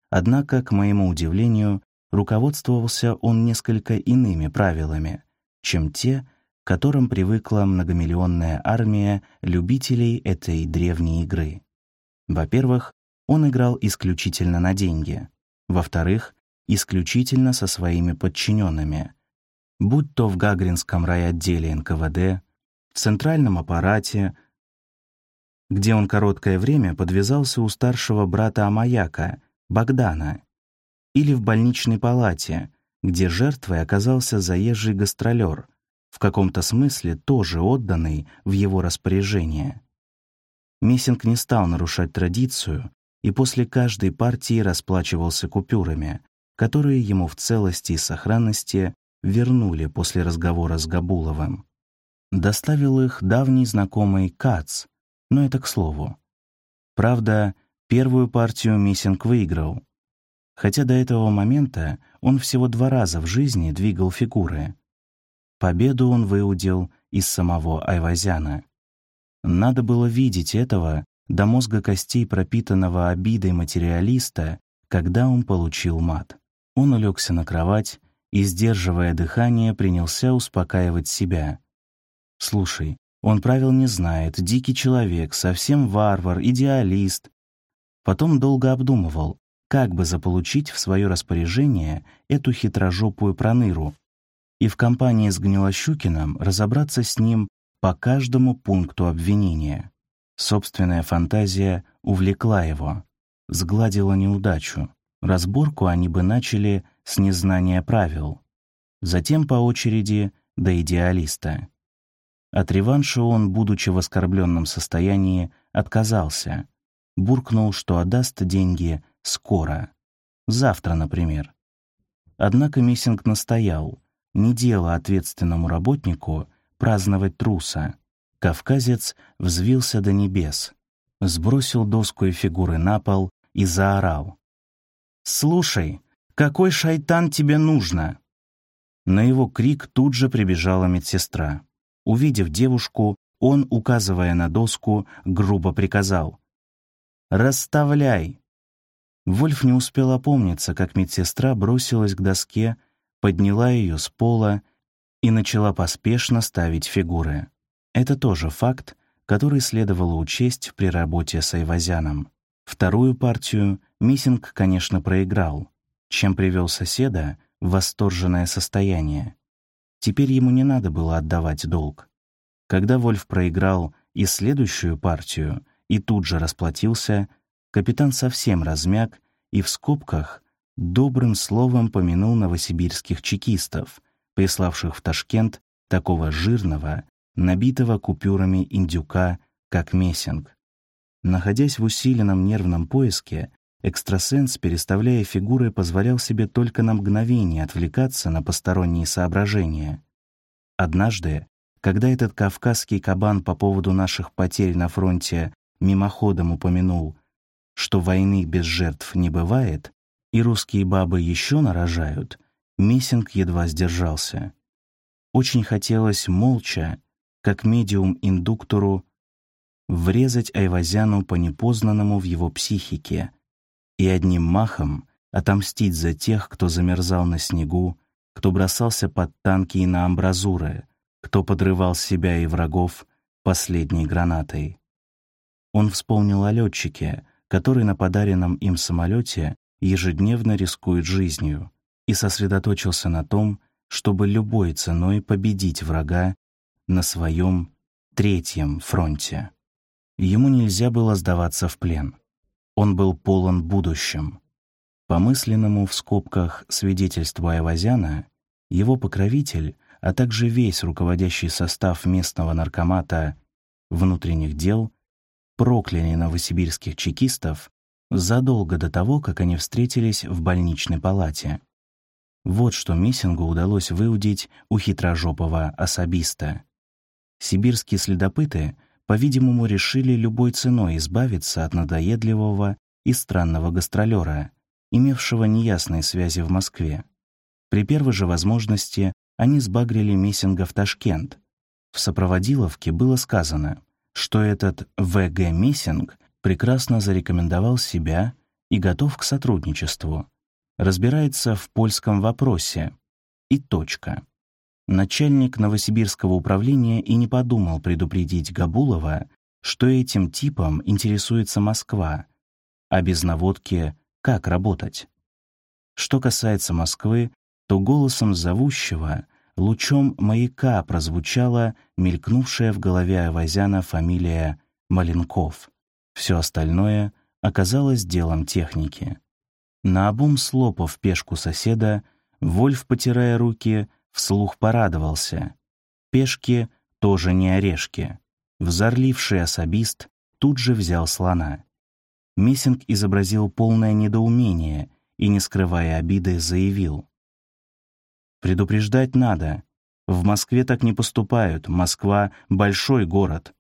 однако, к моему удивлению, руководствовался он несколько иными правилами, чем те, к которым привыкла многомиллионная армия любителей этой древней игры. Во-первых, он играл исключительно на деньги. Во-вторых, исключительно со своими подчиненными, будь то в Гагринском райотделе НКВД, в центральном аппарате, где он короткое время подвязался у старшего брата Амаяка, Богдана, или в больничной палате, где жертвой оказался заезжий гастролер, в каком-то смысле тоже отданный в его распоряжение. Мессинг не стал нарушать традицию и после каждой партии расплачивался купюрами, которые ему в целости и сохранности вернули после разговора с Габуловым. Доставил их давний знакомый Кац, но это к слову. Правда, первую партию Мессинг выиграл, хотя до этого момента он всего два раза в жизни двигал фигуры. Победу он выудил из самого Айвазяна. Надо было видеть этого до мозга костей пропитанного обидой материалиста, когда он получил мат. Он улегся на кровать и, сдерживая дыхание, принялся успокаивать себя. «Слушай, он правил не знает, дикий человек, совсем варвар, идеалист». Потом долго обдумывал, как бы заполучить в свое распоряжение эту хитрожопую проныру и в компании с Гнилощукиным разобраться с ним по каждому пункту обвинения. Собственная фантазия увлекла его, сгладила неудачу. Разборку они бы начали с незнания правил, затем по очереди до идеалиста. От реванша он, будучи в оскорбленном состоянии, отказался, буркнул, что отдаст деньги скоро. Завтра, например. Однако Миссинг настоял, не дело ответственному работнику праздновать труса. Кавказец взвился до небес, сбросил доску и фигуры на пол и заорал. «Слушай, какой шайтан тебе нужно?» На его крик тут же прибежала медсестра. Увидев девушку, он, указывая на доску, грубо приказал. «Расставляй!» Вольф не успел опомниться, как медсестра бросилась к доске, подняла ее с пола и начала поспешно ставить фигуры. Это тоже факт, который следовало учесть при работе с Айвазяном. Вторую партию Миссинг, конечно, проиграл, чем привел соседа в восторженное состояние. Теперь ему не надо было отдавать долг. Когда Вольф проиграл и следующую партию, и тут же расплатился, капитан совсем размяк и в скобках добрым словом помянул новосибирских чекистов, приславших в Ташкент такого жирного, набитого купюрами индюка, как Мессинг. Находясь в усиленном нервном поиске, экстрасенс, переставляя фигуры, позволял себе только на мгновение отвлекаться на посторонние соображения. Однажды, когда этот кавказский кабан по поводу наших потерь на фронте мимоходом упомянул, что войны без жертв не бывает, и русские бабы еще нарожают, Мессинг едва сдержался. Очень хотелось молча, как медиум-индуктору, врезать Айвазяну по непознанному в его психике и одним махом отомстить за тех, кто замерзал на снегу, кто бросался под танки и на амбразуры, кто подрывал себя и врагов последней гранатой. Он вспомнил о летчике, который на подаренном им самолете ежедневно рискует жизнью, и сосредоточился на том, чтобы любой ценой победить врага на своем третьем фронте. Ему нельзя было сдаваться в плен. Он был полон будущим. По мысленному в скобках свидетельству Айвазяна, его покровитель, а также весь руководящий состав местного наркомата внутренних дел прокляли новосибирских чекистов задолго до того, как они встретились в больничной палате. Вот что Мессингу удалось выудить у хитрожопого особиста. Сибирские следопыты — по-видимому, решили любой ценой избавиться от надоедливого и странного гастролера, имевшего неясные связи в Москве. При первой же возможности они сбагрили Мессинга в Ташкент. В сопроводиловке было сказано, что этот В.Г. Мессинг прекрасно зарекомендовал себя и готов к сотрудничеству, разбирается в польском вопросе и точка. Начальник Новосибирского управления и не подумал предупредить Габулова, что этим типом интересуется Москва, а без наводки как работать. Что касается Москвы, то голосом зовущего, лучом маяка прозвучала мелькнувшая в голове Авазяна фамилия Маленков. Все остальное оказалось делом техники. Наобум слопав пешку соседа, Вольф, потирая руки, вслух порадовался. Пешки тоже не орешки. Взорливший особист тут же взял слона. Мессинг изобразил полное недоумение и, не скрывая обиды, заявил. «Предупреждать надо. В Москве так не поступают. Москва — большой город».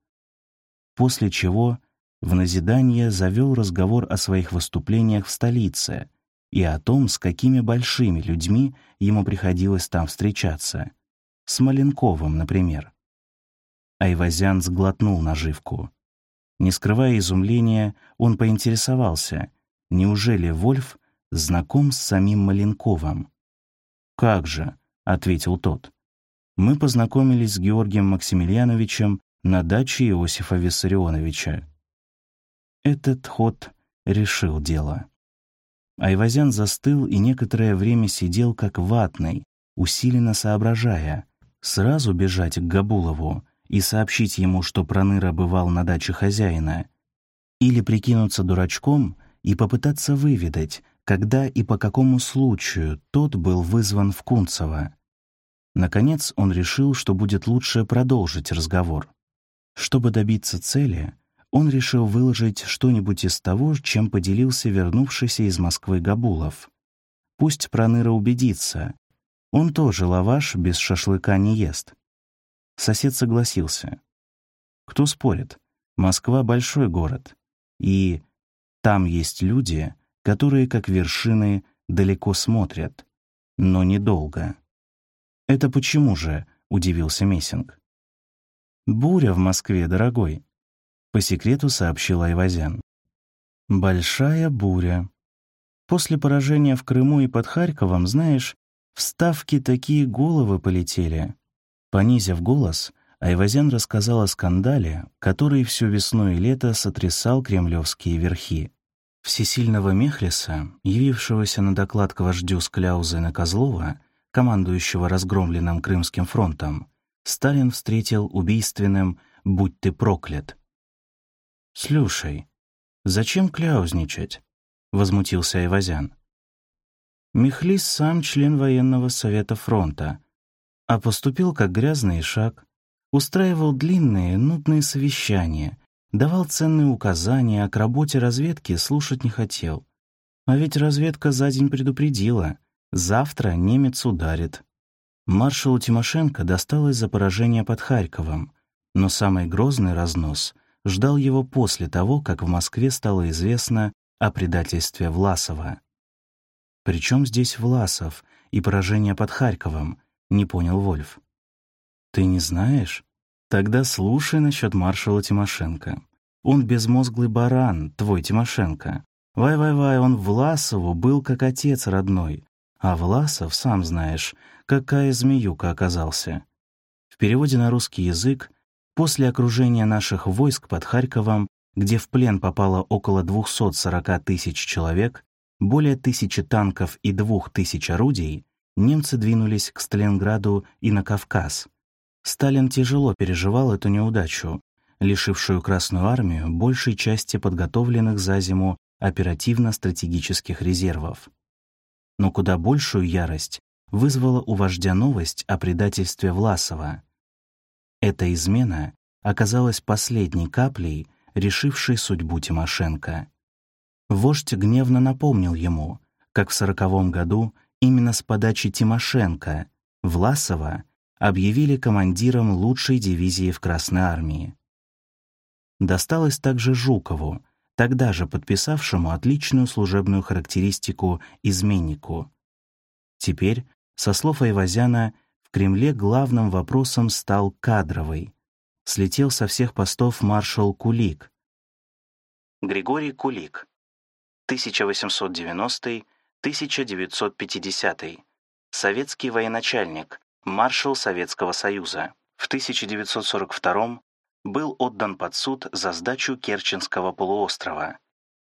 После чего в назидание завел разговор о своих выступлениях в столице — и о том, с какими большими людьми ему приходилось там встречаться. С Маленковым, например. Айвазян сглотнул наживку. Не скрывая изумления, он поинтересовался, неужели Вольф знаком с самим Маленковым? «Как же», — ответил тот. «Мы познакомились с Георгием Максимiliaновичем на даче Иосифа Виссарионовича». Этот ход решил дело. Айвазян застыл и некоторое время сидел как ватный, усиленно соображая, сразу бежать к Габулову и сообщить ему, что Проныра бывал на даче хозяина, или прикинуться дурачком и попытаться выведать, когда и по какому случаю тот был вызван в Кунцево. Наконец он решил, что будет лучше продолжить разговор. Чтобы добиться цели, он решил выложить что-нибудь из того, чем поделился вернувшийся из Москвы Габулов. Пусть Проныра убедится. Он тоже лаваш без шашлыка не ест. Сосед согласился. Кто спорит? Москва — большой город. И там есть люди, которые, как вершины, далеко смотрят, но недолго. «Это почему же?» — удивился Мессинг. «Буря в Москве, дорогой. — по секрету сообщил Айвазян. «Большая буря. После поражения в Крыму и под Харьковом, знаешь, в Ставки такие головы полетели. Понизив голос, Айвазян рассказал о скандале, который всю весну и лето сотрясал кремлевские верхи. Всесильного Мехлиса, явившегося на доклад к вождю Скляузы на Козлова, командующего разгромленным Крымским фронтом, Сталин встретил убийственным «Будь ты проклят». «Слушай, зачем кляузничать?» — возмутился Айвазян. Мехлис сам член военного совета фронта, а поступил как грязный шаг, устраивал длинные, нудные совещания, давал ценные указания, а к работе разведки слушать не хотел. А ведь разведка за день предупредила — завтра немец ударит. Маршалу Тимошенко досталось за поражение под Харьковом, но самый грозный разнос ждал его после того, как в Москве стало известно о предательстве Власова. «Причем здесь Власов и поражение под Харьковом?» — не понял Вольф. «Ты не знаешь? Тогда слушай насчет маршала Тимошенко. Он безмозглый баран, твой Тимошенко. Вай-вай-вай, он Власову был как отец родной. А Власов, сам знаешь, какая змеюка оказался. В переводе на русский язык после окружения наших войск под Харьковом где в плен попало около 240 тысяч человек, более тысячи танков и двух тысяч орудий, немцы двинулись к Сталинграду и на Кавказ. Сталин тяжело переживал эту неудачу, лишившую Красную армию большей части подготовленных за зиму оперативно-стратегических резервов. Но куда большую ярость вызвала у вождя новость о предательстве Власова. Эта измена оказалась последней каплей, решивший судьбу Тимошенко. Вождь гневно напомнил ему, как в сороковом году именно с подачи Тимошенко Власова объявили командиром лучшей дивизии в Красной армии. Досталось также Жукову, тогда же подписавшему отличную служебную характеристику изменнику. Теперь, со слов Айвазяна, в Кремле главным вопросом стал кадровый, слетел со всех постов маршал Кулик. Григорий Кулик, 1890-1950, советский военачальник, маршал Советского Союза. В 1942 был отдан под суд за сдачу Керченского полуострова.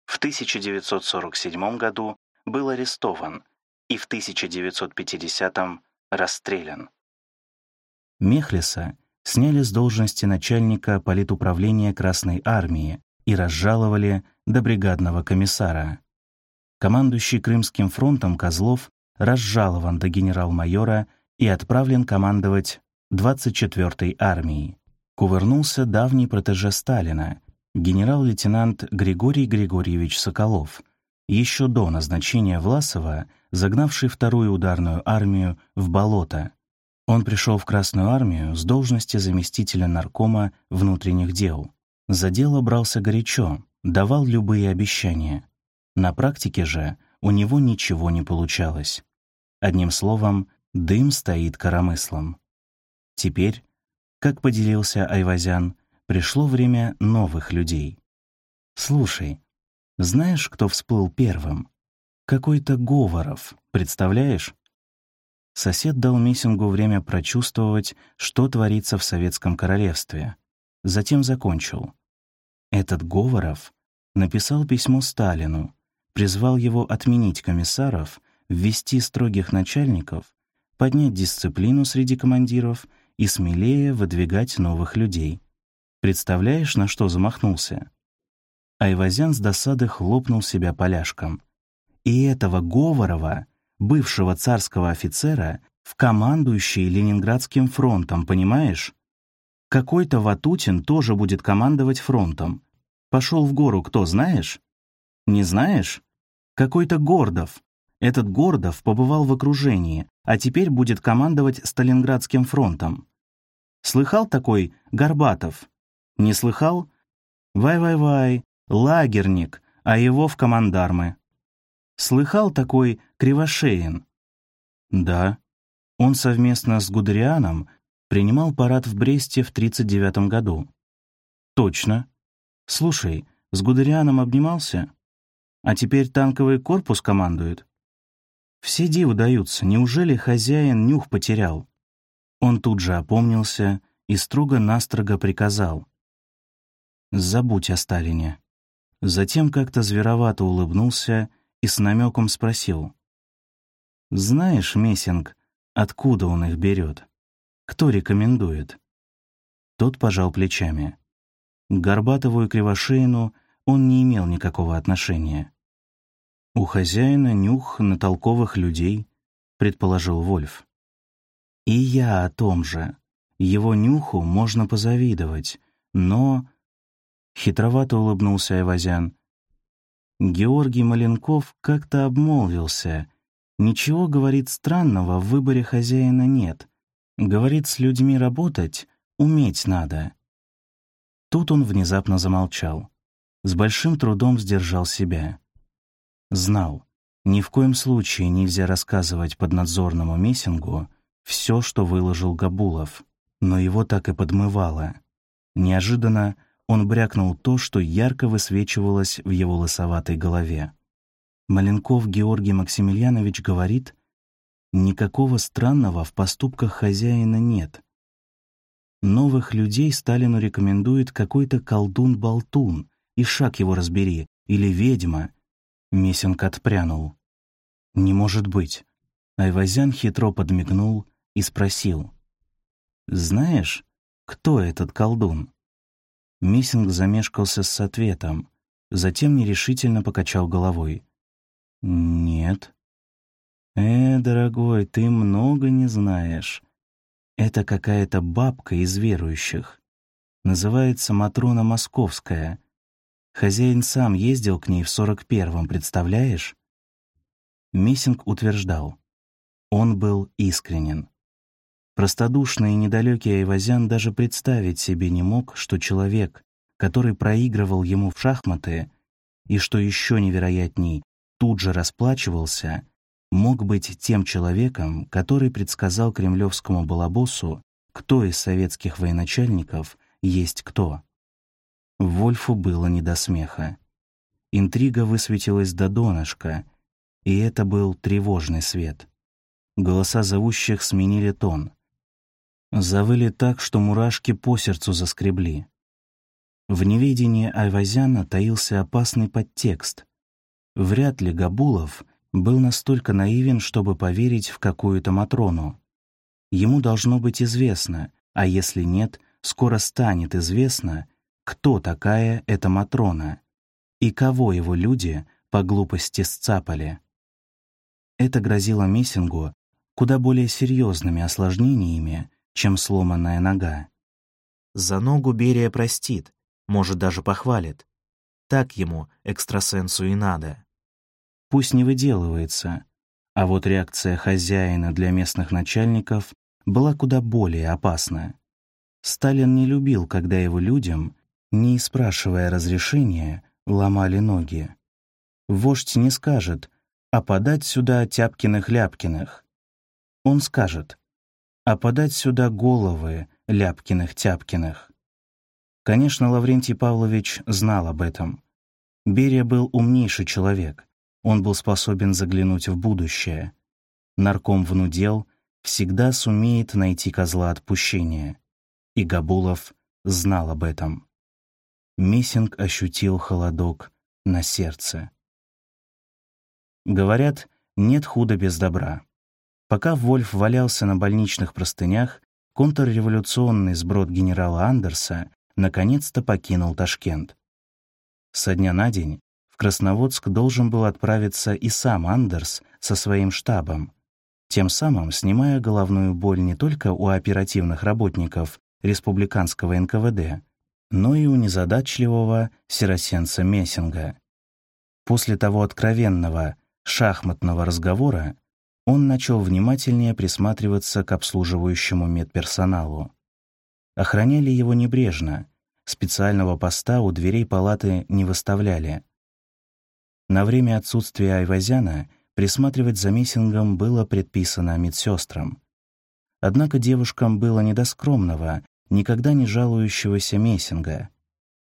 В 1947 году был арестован и в 1950 расстрелян. Мехлиса сняли с должности начальника политуправления Красной Армии и разжаловали до бригадного комиссара. Командующий Крымским фронтом Козлов разжалован до генерал-майора и отправлен командовать 24-й армией. Кувырнулся давний протеже Сталина, генерал-лейтенант Григорий Григорьевич Соколов, еще до назначения Власова, загнавший вторую ударную армию в болото, он пришел в Красную армию с должности заместителя наркома внутренних дел. За дело брался горячо, давал любые обещания. На практике же у него ничего не получалось. Одним словом, дым стоит коромыслом. Теперь, как поделился Айвазян, пришло время новых людей. «Слушай, знаешь, кто всплыл первым? Какой-то Говоров, представляешь?» Сосед дал Миссингу время прочувствовать, что творится в Советском Королевстве. Затем закончил. Этот Говоров написал письмо Сталину, призвал его отменить комиссаров, ввести строгих начальников, поднять дисциплину среди командиров и смелее выдвигать новых людей. Представляешь, на что замахнулся? Айвазян с досады хлопнул себя поляшком. И этого Говорова бывшего царского офицера в командующий Ленинградским фронтом, понимаешь? Какой-то Ватутин тоже будет командовать фронтом. Пошел в гору кто, знаешь? Не знаешь? Какой-то Гордов. Этот Гордов побывал в окружении, а теперь будет командовать Сталинградским фронтом. Слыхал такой Горбатов? Не слыхал? Вай-вай-вай, лагерник, а его в командармы. Слыхал такой Кривошеин? Да. Он совместно с Гудерианом принимал парад в Бресте в 1939 году. Точно. Слушай, с Гудерианом обнимался? А теперь танковый корпус командует. Все дивы даются, неужели хозяин нюх потерял? Он тут же опомнился и строго-настрого приказал. «Забудь о Сталине». Затем как-то зверовато улыбнулся и с намеком спросил. «Знаешь, Мессинг, откуда он их берет? Кто рекомендует?» Тот пожал плечами. К Горбатову и Кривошеину он не имел никакого отношения. «У хозяина нюх на толковых людей», — предположил Вольф. «И я о том же. Его нюху можно позавидовать, но...» Хитровато улыбнулся Айвазян. Георгий Маленков как-то обмолвился. Ничего, говорит, странного в выборе хозяина нет. Говорит, с людьми работать уметь надо. Тут он внезапно замолчал. С большим трудом сдержал себя. Знал, ни в коем случае нельзя рассказывать поднадзорному Мессингу все, что выложил Габулов, но его так и подмывало. Неожиданно он брякнул то, что ярко высвечивалось в его лысоватой голове. Маленков Георгий Максимiliaнович говорит, «Никакого странного в поступках хозяина нет. Новых людей Сталину рекомендует какой-то колдун-болтун, и шаг его разбери, или ведьма». Месенко отпрянул. «Не может быть». Айвазян хитро подмигнул и спросил. «Знаешь, кто этот колдун?» Миссинг замешкался с ответом, затем нерешительно покачал головой. «Нет». «Э, дорогой, ты много не знаешь. Это какая-то бабка из верующих. Называется Матрона Московская. Хозяин сам ездил к ней в сорок первом, представляешь?» Миссинг утверждал. Он был искренен. Простодушный и недалекий Айвазян даже представить себе не мог, что человек, который проигрывал ему в шахматы, и, что еще невероятней, тут же расплачивался, мог быть тем человеком, который предсказал кремлевскому балабосу, кто из советских военачальников есть кто. Вольфу было не до смеха. Интрига высветилась до донышка, и это был тревожный свет. Голоса зовущих сменили тон. Завыли так, что мурашки по сердцу заскребли. В неведении Айвазяна таился опасный подтекст. Вряд ли Габулов был настолько наивен, чтобы поверить в какую-то Матрону. Ему должно быть известно, а если нет, скоро станет известно, кто такая эта Матрона и кого его люди по глупости сцапали. Это грозило Мессингу куда более серьезными осложнениями, чем сломанная нога. За ногу Берия простит, может, даже похвалит. Так ему, экстрасенсу, и надо. Пусть не выделывается, а вот реакция хозяина для местных начальников была куда более опасна. Сталин не любил, когда его людям, не спрашивая разрешения, ломали ноги. Вождь не скажет, а подать сюда Тяпкиных-Ляпкиных. Он скажет, а подать сюда головы Ляпкиных-Тяпкиных. Конечно, Лаврентий Павлович знал об этом. Берия был умнейший человек, он был способен заглянуть в будущее. Нарком внудел всегда сумеет найти козла отпущения. И Габулов знал об этом. Мессинг ощутил холодок на сердце. Говорят, нет худа без добра. Пока Вольф валялся на больничных простынях, контрреволюционный сброд генерала Андерса наконец-то покинул Ташкент. Со дня на день в Красноводск должен был отправиться и сам Андерс со своим штабом, тем самым снимая головную боль не только у оперативных работников республиканского НКВД, но и у незадачливого Сиросенца Мессинга. После того откровенного шахматного разговора он начал внимательнее присматриваться к обслуживающему медперсоналу. Охраняли его небрежно, специального поста у дверей палаты не выставляли. На время отсутствия Айвазяна присматривать за Мессингом было предписано медсестрам. Однако девушкам было не до скромного, никогда не жалующегося Мессинга.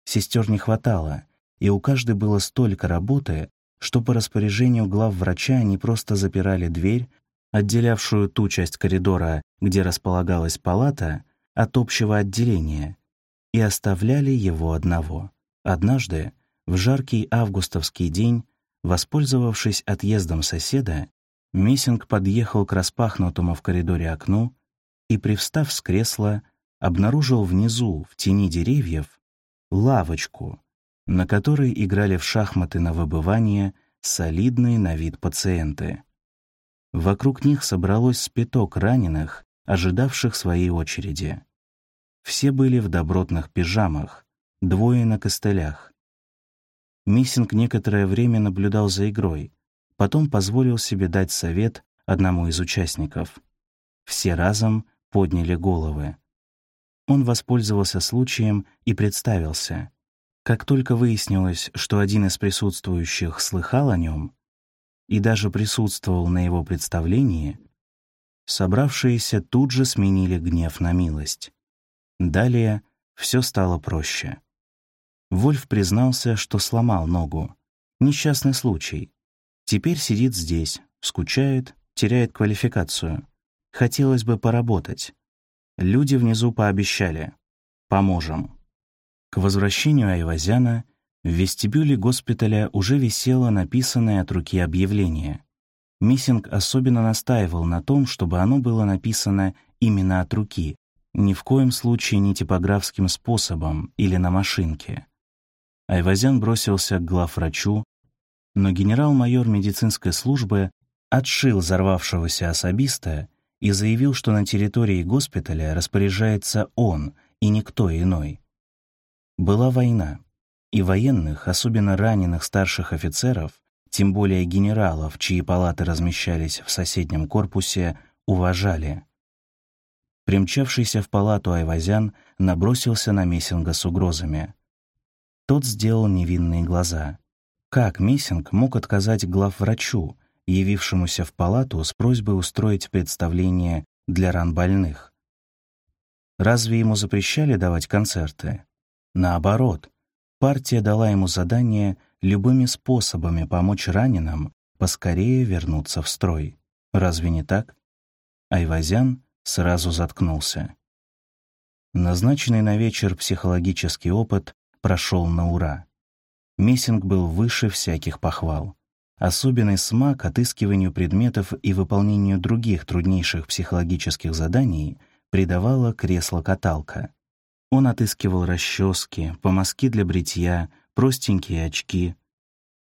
Сестер не хватало, и у каждой было столько работы, что по распоряжению глав врача они просто запирали дверь, отделявшую ту часть коридора, где располагалась палата, от общего отделения, и оставляли его одного. Однажды, в жаркий августовский день, воспользовавшись отъездом соседа, Мессинг подъехал к распахнутому в коридоре окну и, привстав с кресла, обнаружил внизу, в тени деревьев, лавочку, на которой играли в шахматы на выбывание солидные на вид пациенты. Вокруг них собралось спиток раненых, ожидавших своей очереди. Все были в добротных пижамах, двое на костылях. Миссинг некоторое время наблюдал за игрой, потом позволил себе дать совет одному из участников. Все разом подняли головы. Он воспользовался случаем и представился. Как только выяснилось, что один из присутствующих слыхал о нем и даже присутствовал на его представлении, собравшиеся тут же сменили гнев на милость. Далее все стало проще. Вольф признался, что сломал ногу. Несчастный случай. Теперь сидит здесь, скучает, теряет квалификацию. Хотелось бы поработать. Люди внизу пообещали. Поможем. К возвращению Айвазяна в вестибюле госпиталя уже висело написанное от руки объявление. Миссинг особенно настаивал на том, чтобы оно было написано именно от руки, ни в коем случае не типографским способом или на машинке. Айвазян бросился к главврачу, но генерал-майор медицинской службы отшил взорвавшегося особиста и заявил, что на территории госпиталя распоряжается он и никто иной. Была война, и военных, особенно раненых старших офицеров, тем более генералов, чьи палаты размещались в соседнем корпусе, уважали. Примчавшийся в палату Айвазян набросился на Мессинга с угрозами. Тот сделал невинные глаза. Как Мессинг мог отказать главврачу, явившемуся в палату с просьбой устроить представление для ран больных? Разве ему запрещали давать концерты? Наоборот, партия дала ему задание любыми способами помочь раненым поскорее вернуться в строй. Разве не так? Айвазян сразу заткнулся. Назначенный на вечер психологический опыт прошел на ура. Мессинг был выше всяких похвал. Особенный смак отыскиванию предметов и выполнению других труднейших психологических заданий придавала кресло-каталка. Он отыскивал расчески, помазки для бритья, простенькие очки.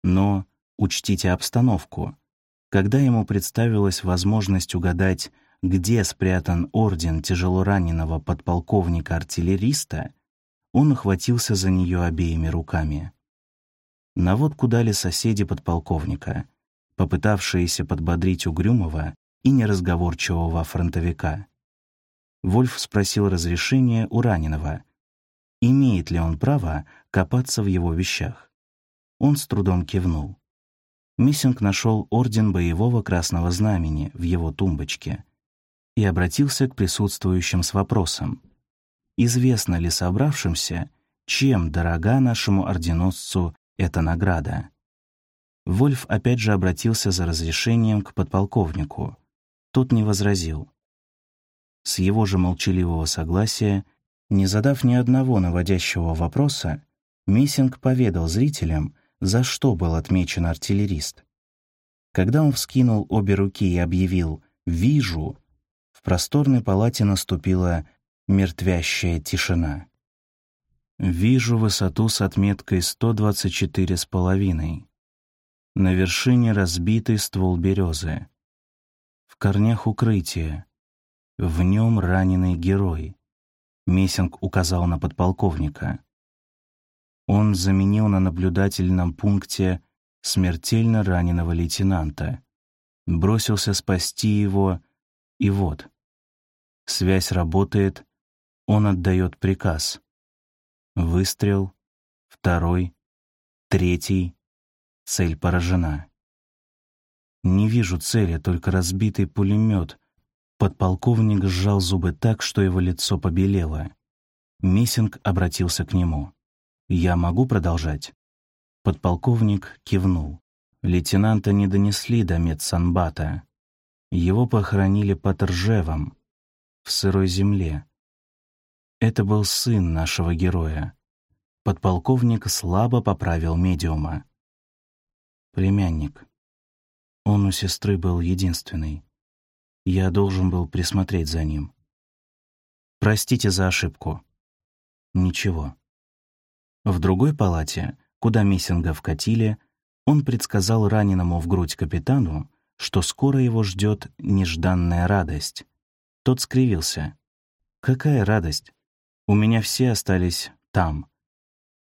Но учтите обстановку. Когда ему представилась возможность угадать, где спрятан орден тяжелораненого подполковника-артиллериста, он охватился за нее обеими руками. Наводку дали соседи подполковника, попытавшиеся подбодрить угрюмого и неразговорчивого фронтовика. Вольф спросил разрешения у раненого, имеет ли он право копаться в его вещах. Он с трудом кивнул. Миссинг нашел орден боевого красного знамени в его тумбочке и обратился к присутствующим с вопросом. Известно ли собравшимся, чем дорога нашему орденосцу эта награда? Вольф опять же обратился за разрешением к подполковнику. Тот не возразил. С его же молчаливого согласия, не задав ни одного наводящего вопроса, Миссинг поведал зрителям, за что был отмечен артиллерист. Когда он вскинул обе руки и объявил «Вижу», в просторной палате наступила мертвящая тишина. Вижу высоту с отметкой 124 с половиной. На вершине разбитый ствол березы. В корнях укрытия. В нем раненый герой. Мессинг указал на подполковника. Он заменил на наблюдательном пункте смертельно раненого лейтенанта. Бросился спасти его, и вот. Связь работает, он отдает приказ. Выстрел, второй, третий. Цель поражена. Не вижу цели, только разбитый пулемет, Подполковник сжал зубы так, что его лицо побелело. Миссинг обратился к нему. «Я могу продолжать?» Подполковник кивнул. Лейтенанта не донесли до медсанбата. Его похоронили под Ржевом, в сырой земле. Это был сын нашего героя. Подполковник слабо поправил медиума. Племянник. Он у сестры был единственный. Я должен был присмотреть за ним. Простите за ошибку. Ничего. В другой палате, куда Мессинга вкатили, он предсказал раненому в грудь капитану, что скоро его ждет нежданная радость. Тот скривился. «Какая радость? У меня все остались там».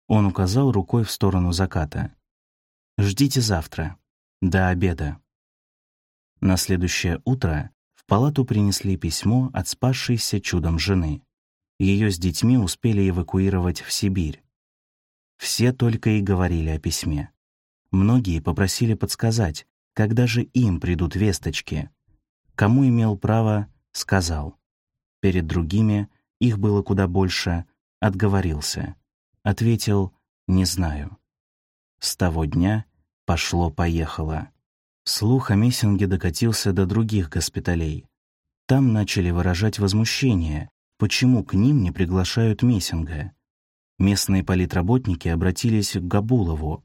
Он указал рукой в сторону заката. «Ждите завтра, до обеда». На следующее утро палату принесли письмо от спасшейся чудом жены. Ее с детьми успели эвакуировать в Сибирь. Все только и говорили о письме. Многие попросили подсказать, когда же им придут весточки. Кому имел право, сказал. Перед другими, их было куда больше, отговорился. Ответил «не знаю». С того дня пошло-поехало. Слух о Мессинге докатился до других госпиталей. Там начали выражать возмущение, почему к ним не приглашают Мессинга. Местные политработники обратились к Габулову,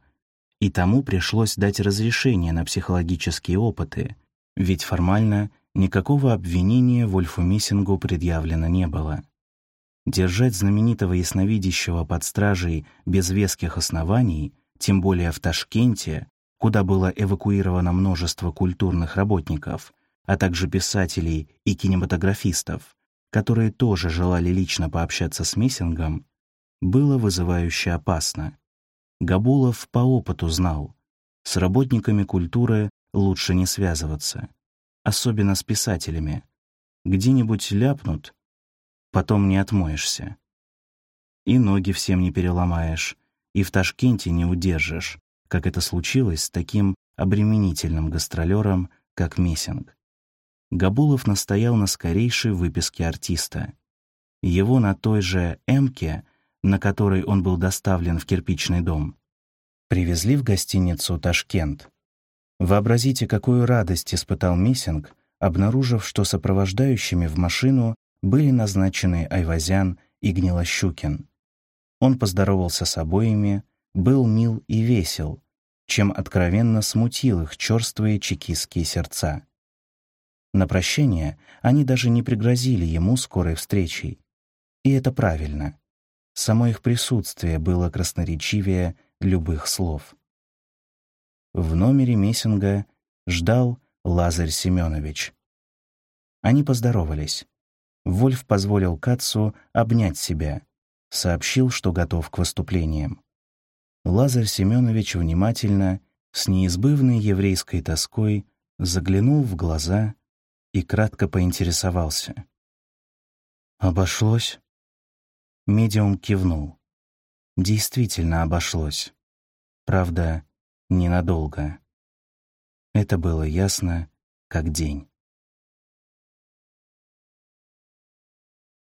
и тому пришлось дать разрешение на психологические опыты, ведь формально никакого обвинения Вольфу Мессингу предъявлено не было. Держать знаменитого ясновидящего под стражей без веских оснований, тем более в Ташкенте, куда было эвакуировано множество культурных работников, а также писателей и кинематографистов, которые тоже желали лично пообщаться с Мессингом, было вызывающе опасно. Габулов по опыту знал, с работниками культуры лучше не связываться, особенно с писателями. Где-нибудь ляпнут, потом не отмоешься. И ноги всем не переломаешь, и в Ташкенте не удержишь, как это случилось с таким обременительным гастролером, как Мессинг. Габулов настоял на скорейшей выписке артиста. Его на той же «Эмке», на которой он был доставлен в кирпичный дом, привезли в гостиницу «Ташкент». Вообразите, какую радость испытал Мессинг, обнаружив, что сопровождающими в машину были назначены Айвазян и Гнилощукин. Он поздоровался с обоими, был мил и весел, чем откровенно смутил их черствые чекистские сердца. На прощение они даже не пригрозили ему скорой встречей. И это правильно. Само их присутствие было красноречивее любых слов. В номере Мессинга ждал Лазарь Семенович. Они поздоровались. Вольф позволил Кацу обнять себя, сообщил, что готов к выступлениям. Лазарь Семенович внимательно, с неизбывной еврейской тоской, заглянул в глаза и кратко поинтересовался. «Обошлось?» Медиум кивнул. Действительно обошлось. Правда, ненадолго. Это было ясно, как день.